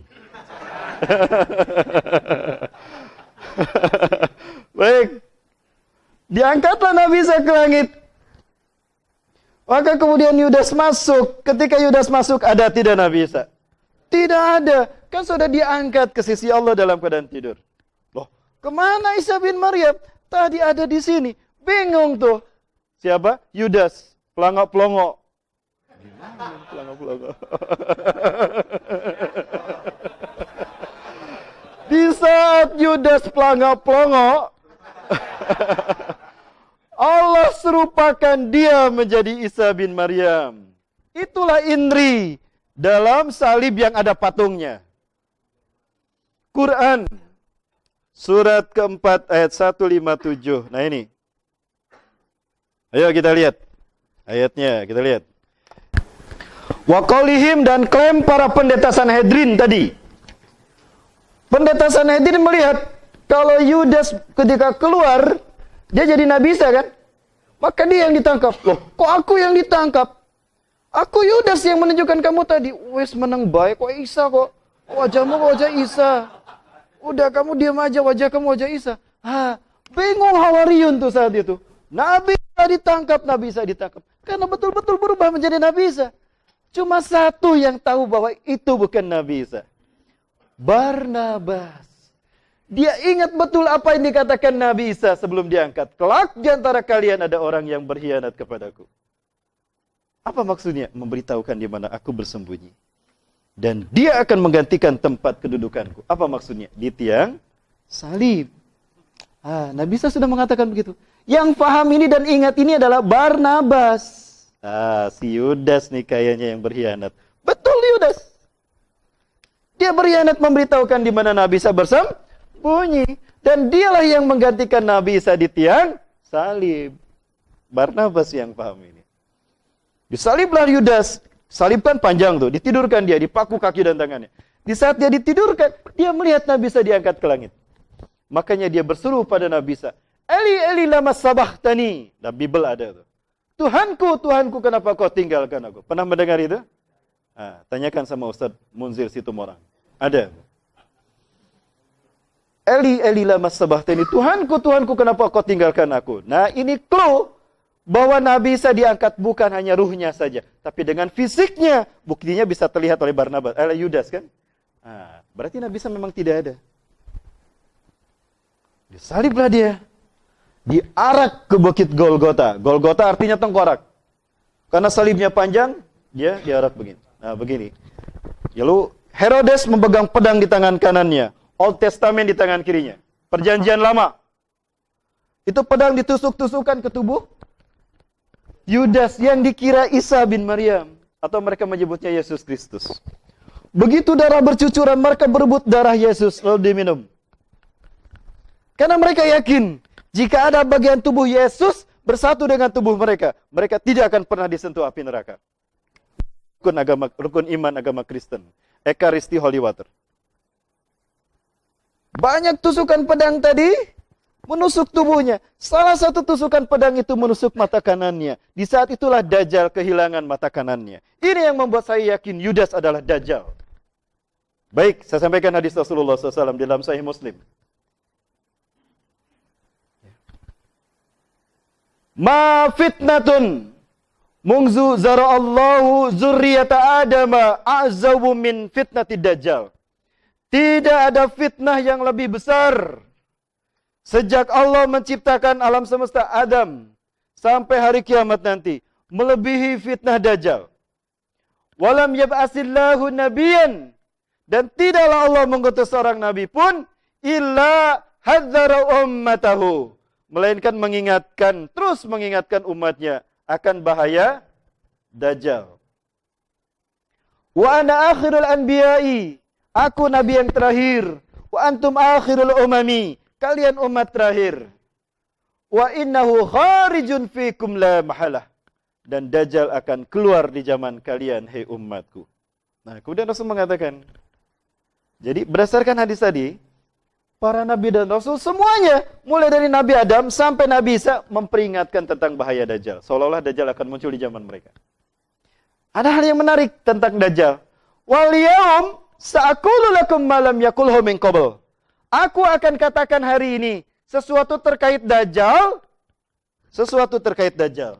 Baik. Diangkatlah Nabi Isa ke langit. Maka kemudian Yudas masuk. Ketika Yudas masuk, ada tidak Nabi Isa? Tidak ada. Kan sudah diangkat ke sisi Allah dalam keadaan tidur. Loh, ke mana Isa bin Maryam? Tadi ada di sini. Bingung tuh. Siapa? Yudas. Pelangok-pelongok. Pelangok-pelongok. di saat Yudas pelangok-pelongok, Allah serupakan dia menjadi Isa bin Maryam. Itulah Indri dalam salib yang ada patungnya. Quran surat keempat ayat 157. Nah ini. Ayo kita lihat. Ayatnya kita lihat. Wakolihim dan klaim para pendeta Sanhedrin tadi. Pendeta Sanhedrin melihat kalau Yudas ketika keluar dia jadi Nabi Isa kan? Maka dia yang ditangkap. Loh, kok aku yang ditangkap? Aku Yudas yang menunjukkan kamu tadi. Wes menang baik, kok Isa kok. Wajahmu wajah Isa. Udah kamu diam aja, wajah kamu wajah Isa. Ha, bingung Hawariun tuh saat itu. Nabi Isa ditangkap, Nabi Isa ditangkap. Karena betul-betul berubah menjadi Nabi Isa. Cuma satu yang tahu bahwa itu bukan Nabi Isa. Barnabas. Dia ingat betul apa yang dikatakan Nabi Isa sebelum diangkat. Kelak di antara kalian ada orang yang berkhianat kepadaku. Apa maksudnya? Memberitahukan di mana aku bersembunyi. Dan dia akan menggantikan tempat kedudukanku. Apa maksudnya? Di tiang salib. Ah, Nabi Isa sudah mengatakan begitu. Yang paham ini dan ingat ini adalah Barnabas. Ah, si Yudas nih kayaknya yang berkhianat. Betul Yudas. Dia berkhianat memberitahukan di mana Nabi Isa bersembunyi bunyi. Dan dialah yang menggantikan Nabi Isa di tiang salib. Barnabas yang paham ini. Disaliblah Yudas. Salib kan panjang tuh. Ditidurkan dia, dipaku kaki dan tangannya. Di saat dia ditidurkan, dia melihat Nabi Isa diangkat ke langit. Makanya dia berseru pada Nabi Isa. Eli, Eli lama sabahtani. Dalam Bible ada tuh. Tuhanku, Tuhanku, kenapa kau tinggalkan aku? Pernah mendengar itu? Nah, tanyakan sama Ustaz Munzir Situmorang. Ada. Eli, Eli lama sabahtani. Tuhanku, Tuhanku, kenapa kau tinggalkan aku? Nah, ini clue bahwa Nabi Isa diangkat bukan hanya ruhnya saja, tapi dengan fisiknya. Buktinya bisa terlihat oleh Barnabas, oleh Yudas kan? Nah, berarti Nabi Isa memang tidak ada. Disaliblah dia. Diarak ke bukit Golgota. Golgota artinya tengkorak. Karena salibnya panjang, dia diarak begini. Nah, begini. Lalu Herodes memegang pedang di tangan kanannya, Old Testament di tangan kirinya. Perjanjian lama. Itu pedang ditusuk-tusukkan ke tubuh Yudas yang dikira Isa bin Maryam atau mereka menyebutnya Yesus Kristus. Begitu darah bercucuran mereka berebut darah Yesus lalu diminum. Karena mereka yakin jika ada bagian tubuh Yesus bersatu dengan tubuh mereka, mereka tidak akan pernah disentuh api neraka. Rukun agama rukun iman agama Kristen. Ekaristi Holy Water. Banyak tusukan pedang tadi menusuk tubuhnya. Salah satu tusukan pedang itu menusuk mata kanannya. Di saat itulah Dajjal kehilangan mata kanannya. Ini yang membuat saya yakin Yudas adalah Dajjal. Baik, saya sampaikan hadis Rasulullah SAW dalam Sahih Muslim. Ma fitnatun mungzu zara Allahu zurriyata Adama a'zawu min fitnati Dajjal. Tidak ada fitnah yang lebih besar Sejak Allah menciptakan alam semesta Adam sampai hari kiamat nanti melebihi fitnah dajjal. Walam yab'asillahu nabiyan dan tidaklah Allah mengutus seorang nabi pun illa hadzara ummatahu melainkan mengingatkan terus mengingatkan umatnya akan bahaya dajjal. Wa ana akhirul anbiya'i aku nabi yang terakhir wa antum akhirul umami kalian umat terakhir. Wa innahu kharijun fikum la mahalah. Dan Dajjal akan keluar di zaman kalian, hei umatku. Nah, kemudian Rasul mengatakan, jadi berdasarkan hadis tadi, para nabi dan rasul semuanya, mulai dari Nabi Adam sampai Nabi Isa memperingatkan tentang bahaya Dajjal. Seolah-olah Dajjal akan muncul di zaman mereka. Ada hal yang menarik tentang Dajjal. Wal yaum sa'akulu lakum malam yakulhu min qabl. Aku akan katakan hari ini sesuatu terkait Dajjal, sesuatu terkait Dajjal.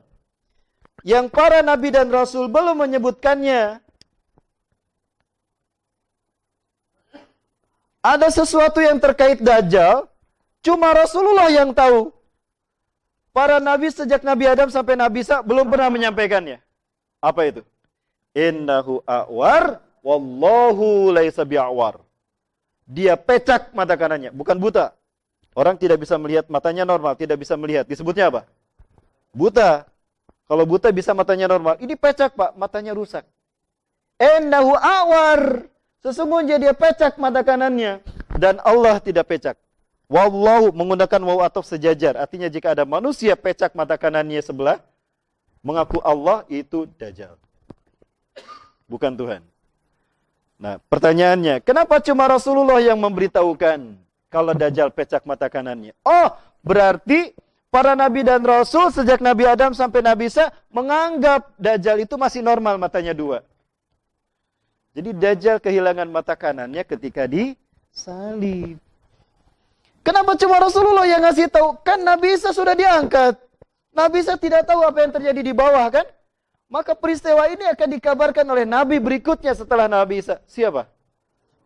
Yang para nabi dan rasul belum menyebutkannya. Ada sesuatu yang terkait Dajjal, cuma Rasulullah yang tahu. Para nabi sejak Nabi Adam sampai Nabi Isa belum pernah menyampaikannya. Apa itu? Innahu a'war wallahu laisa bi'awar. Dia pecak mata kanannya, bukan buta. Orang tidak bisa melihat matanya normal, tidak bisa melihat. Disebutnya apa? Buta. Kalau buta bisa matanya normal. Ini pecak, Pak, matanya rusak. Ennahu awar. Sesungguhnya dia pecak mata kanannya dan Allah tidak pecak. Wallahu menggunakan waw atau sejajar. Artinya jika ada manusia pecak mata kanannya sebelah, mengaku Allah itu dajjal. Bukan Tuhan. Nah, pertanyaannya, kenapa cuma Rasulullah yang memberitahukan kalau Dajjal pecak mata kanannya? Oh, berarti para nabi dan rasul sejak Nabi Adam sampai Nabi Isa menganggap Dajjal itu masih normal matanya dua. Jadi Dajjal kehilangan mata kanannya ketika disalib. Kenapa cuma Rasulullah yang ngasih tahu? Kan Nabi Isa sudah diangkat. Nabi Isa tidak tahu apa yang terjadi di bawah kan? Maka peristiwa ini akan dikabarkan oleh Nabi berikutnya setelah Nabi Isa. Siapa?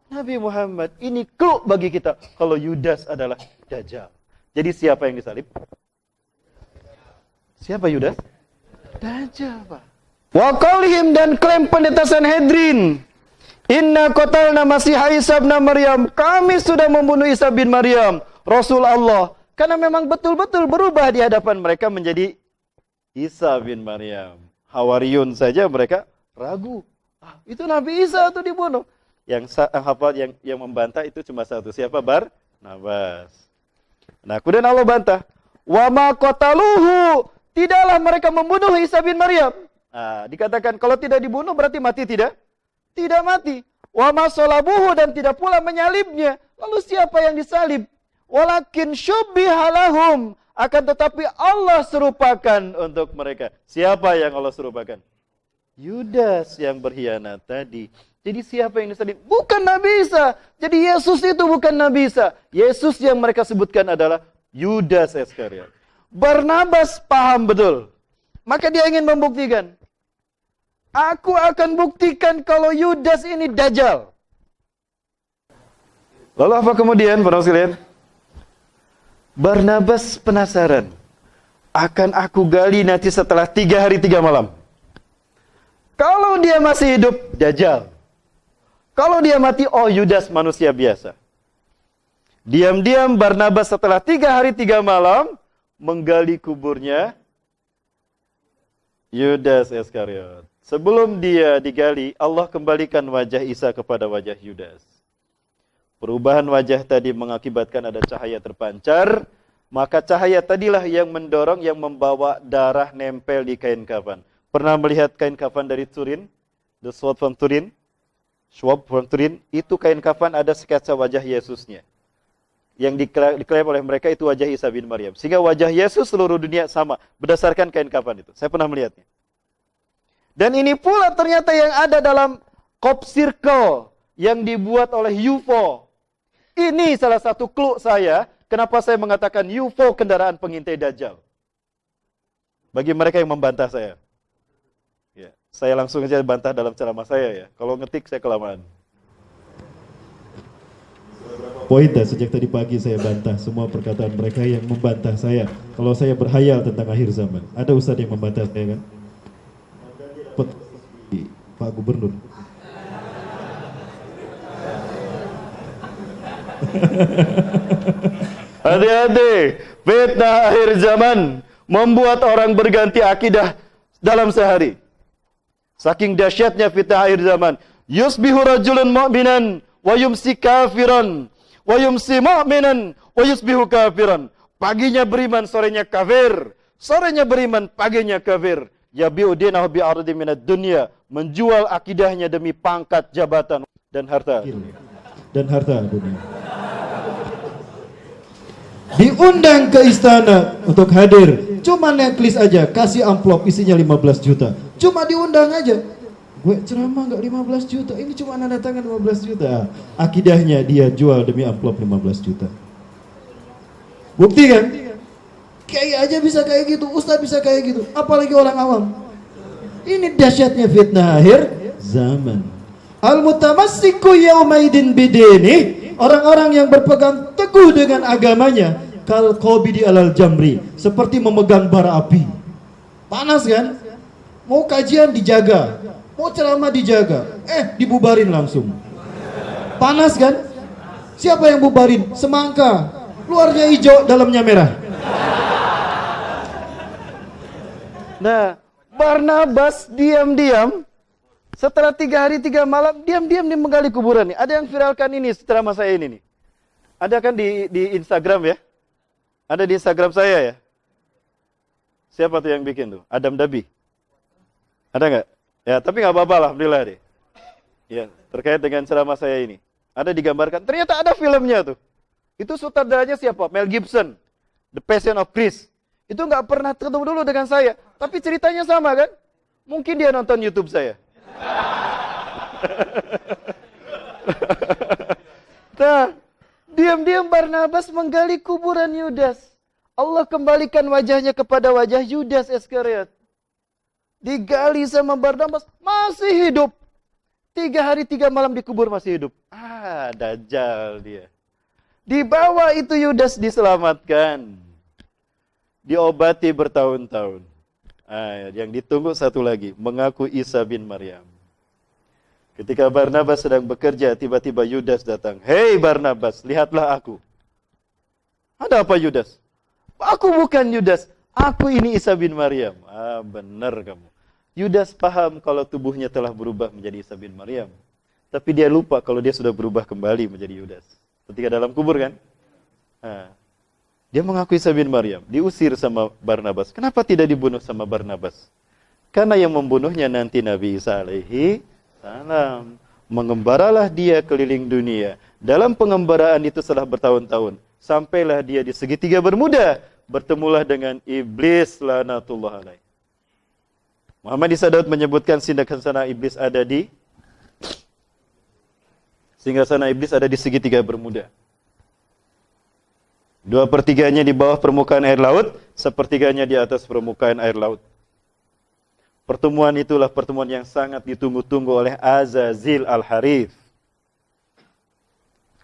Nabi Muhammad. Ini clue bagi kita kalau Yudas adalah Dajjal. Jadi siapa yang disalib? Siapa Yudas? Dajjal, Pak. Wa dan klaim pendeta Sanhedrin. Inna qatalna Masih Isa bin Maryam. Kami sudah membunuh Isa bin Maryam, Rasul Allah. Karena memang betul-betul berubah di hadapan mereka menjadi Isa bin Maryam. Hawariyun saja mereka ragu. Ah, itu Nabi Isa itu dibunuh. Yang hafal yang yang membantah itu cuma satu. Siapa? Bar Nabas. Nah, kemudian Allah bantah. Wa ma qataluhu. Tidaklah mereka membunuh Isa bin Maryam. Nah, dikatakan kalau tidak dibunuh berarti mati tidak? Tidak mati. Wa ma salabuhu dan tidak pula menyalibnya. Lalu siapa yang disalib? Walakin syubbihalahum akan tetapi Allah serupakan untuk mereka. Siapa yang Allah serupakan? Yudas yang berkhianat tadi. Jadi siapa yang disalib? Bukan Nabi Isa. Jadi Yesus itu bukan Nabi Isa. Yesus yang mereka sebutkan adalah Yudas Iskariot. Barnabas paham betul. Maka dia ingin membuktikan. Aku akan buktikan kalau Yudas ini dajjal. Lalu apa kemudian, para sekalian? Barnabas penasaran. Akan aku gali nanti setelah tiga hari tiga malam. Kalau dia masih hidup, dajjal. Kalau dia mati, oh Yudas manusia biasa. Diam-diam Barnabas setelah tiga hari tiga malam menggali kuburnya Yudas Iskariot. Sebelum dia digali, Allah kembalikan wajah Isa kepada wajah Yudas. Perubahan wajah tadi mengakibatkan ada cahaya terpancar, maka cahaya tadilah yang mendorong, yang membawa darah nempel di kain kafan. Pernah melihat kain kafan dari Turin? The Sword from Turin? Schwab from Turin? Itu kain kafan ada sketsa wajah Yesusnya yang diklaim oleh mereka itu wajah Isa bin Maryam. Sehingga wajah Yesus seluruh dunia sama berdasarkan kain kafan itu. Saya pernah melihatnya. Dan ini pula ternyata yang ada dalam cop circle yang dibuat oleh UFO. Ini salah satu clue saya kenapa saya mengatakan UFO kendaraan pengintai Dajjal. Bagi mereka yang membantah saya. Ya, saya langsung saja bantah dalam ceramah saya ya. Kalau ngetik saya kelamaan. Poin dah sejak tadi pagi saya bantah semua perkataan mereka yang membantah saya. Kalau saya berhayal tentang akhir zaman. Ada ustaz yang membantah saya kan? Pak Gubernur. Hati-hati, fitnah akhir zaman membuat orang berganti akidah dalam sehari. Saking dahsyatnya fitnah akhir zaman. Yusbihu rajulun mu'minan wa yumsi kafiran wa yumsi mu'minan wa yusbihu kafiran. Paginya beriman, sorenya kafir. Sorenya beriman, paginya kafir. Yabi'u dinahu bi'ardi minad dunya. Menjual akidahnya demi pangkat, jabatan, dan harta. Dan harta dunia. Diundang ke istana untuk hadir. Cuma necklace aja, kasih amplop isinya 15 juta. Cuma diundang aja. Gue ceramah nggak 15 juta, ini cuma nanda tangan 15 juta. Akidahnya dia jual demi amplop 15 juta. Bukti kan? Kayak aja bisa kayak gitu, ustaz bisa kayak gitu, apalagi orang awam. Ini dahsyatnya fitnah akhir zaman. Al-mutamassiku yaumaidin bidini, orang-orang yang berpegang teguh dengan agamanya, kal qabidi alal jamri, seperti memegang bara api. Panas kan? Mau kajian dijaga, Mau ceramah dijaga, eh dibubarin langsung. Panas kan? Siapa yang bubarin? Semangka. Luarnya hijau, dalamnya merah. Nah, Barnabas diam-diam setelah tiga hari tiga malam diam-diam dia menggali kuburan nih. Ada yang viralkan ini ceramah saya ini nih. Ada kan di di Instagram ya? Ada di Instagram saya ya? Siapa tuh yang bikin tuh? Adam Dabi. Ada nggak? Ya, tapi nggak apa-apa lah, alhamdulillah deh. Ya, terkait dengan ceramah saya ini. Ada digambarkan, ternyata ada filmnya tuh. Itu sutradaranya siapa? Mel Gibson. The Passion of Christ. Itu nggak pernah ketemu dulu dengan saya. Tapi ceritanya sama kan? Mungkin dia nonton YouTube saya. nah, diam-diam Barnabas menggali kuburan Yudas. Allah kembalikan wajahnya kepada wajah Yudas Iskariot digali sama Barnabas, masih hidup. Tiga hari tiga malam dikubur masih hidup. Ah, dajjal dia. Di bawah itu Yudas diselamatkan. Diobati bertahun-tahun. Ah, yang ditunggu satu lagi, mengaku Isa bin Maryam. Ketika Barnabas sedang bekerja, tiba-tiba Yudas datang. Hei Barnabas, lihatlah aku. Ada apa Yudas? Aku bukan Yudas. Aku ini Isa bin Maryam. Ah, benar kamu. Yudas paham kalau tubuhnya telah berubah menjadi Isa bin Maryam. Tapi dia lupa kalau dia sudah berubah kembali menjadi Yudas. Ketika dalam kubur kan? Nah, dia mengakui Isa bin Maryam. Diusir sama Barnabas. Kenapa tidak dibunuh sama Barnabas? Karena yang membunuhnya nanti Nabi Isa alaihi salam. Mengembaralah dia keliling dunia. Dalam pengembaraan itu setelah bertahun-tahun. Sampailah dia di segitiga bermuda. Bertemulah dengan iblis lanatullah alaih. Muhammad Isa Daud menyebutkan sana iblis ada di sana iblis ada di segitiga bermuda. Dua pertiganya di bawah permukaan air laut, sepertiganya di atas permukaan air laut. Pertemuan itulah pertemuan yang sangat ditunggu-tunggu oleh Azazil Al-Harith.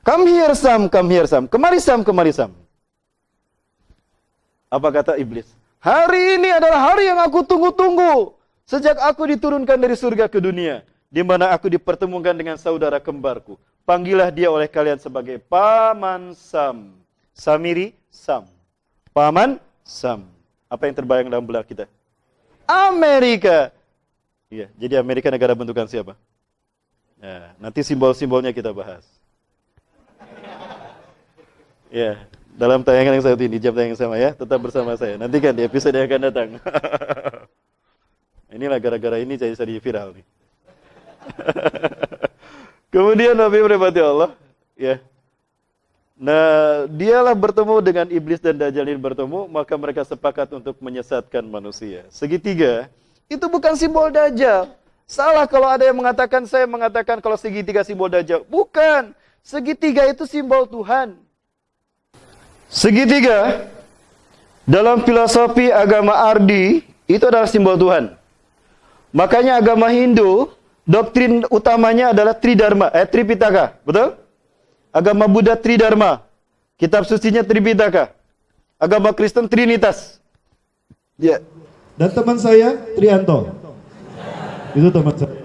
Come here Sam, come here Sam. Kemari Sam, kemari Sam. Apa kata iblis? Hari ini adalah hari yang aku tunggu-tunggu. Sejak aku diturunkan dari surga ke dunia. Di mana aku dipertemukan dengan saudara kembarku. Panggillah dia oleh kalian sebagai Paman Sam. Samiri Sam. Paman Sam. Apa yang terbayang dalam belah kita? Amerika. Iya, jadi Amerika negara bentukan siapa? Ya, nanti simbol-simbolnya kita bahas. Ya, dalam tayangan yang satu ini, jam tayang yang sama ya, tetap bersama saya. Nanti kan di episode yang akan datang. Inilah gara-gara ini jadi jadi viral nih. Kemudian Nabi merepati Allah, ya. Nah, dialah bertemu dengan iblis dan dajjal ini bertemu, maka mereka sepakat untuk menyesatkan manusia. Segitiga itu bukan simbol dajjal. Salah kalau ada yang mengatakan saya mengatakan kalau segitiga simbol dajjal. Bukan. Segitiga itu simbol Tuhan. Segitiga dalam filosofi agama Ardi itu adalah simbol Tuhan. Makanya agama Hindu doktrin utamanya adalah Tridharma, eh Tripitaka, betul? Agama Buddha Tridharma. Kitab sucinya Tripitaka. Agama Kristen Trinitas. Ya. Dan teman saya Trianto. Itu teman saya.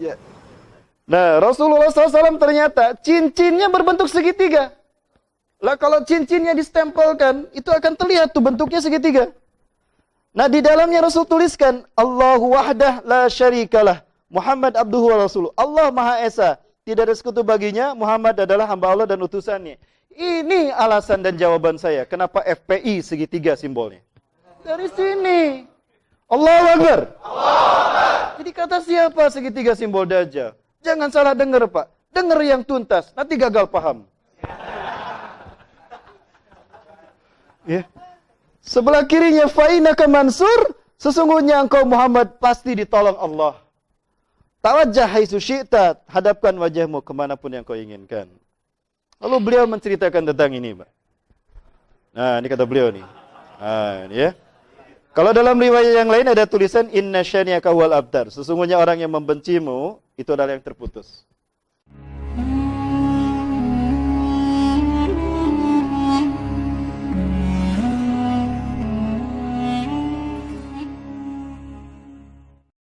ya. Nah, Rasulullah SAW ternyata cincinnya berbentuk segitiga. Lah kalau cincinnya distempelkan, itu akan terlihat tuh bentuknya segitiga. Nah, di dalamnya Rasul tuliskan Allahu wahdah la syarikalah. Muhammad abduhu wa rasuluh. Allah Maha Esa. Tidak ada sekutu baginya, Muhammad adalah hamba Allah dan utusannya. Ini alasan dan jawaban saya. Kenapa FPI segitiga simbolnya? Dari sini. Allahu Akbar. Jadi kata siapa segitiga simbol dajjal? Jangan salah dengar Pak. Dengar yang tuntas, nanti gagal paham. Ya. Sebelah kirinya fainaka mansur, sesungguhnya engkau Muhammad pasti ditolong Allah. Tawajjah haitsu syi'ta, hadapkan wajahmu kemanapun yang kau inginkan. Lalu beliau menceritakan tentang ini, Pak. Nah, ini kata beliau nih. Nah, ini ya. Kalau dalam riwayat yang lain ada tulisan inna syani'aka wal abtar. Sesungguhnya orang yang membencimu itu adalah yang terputus.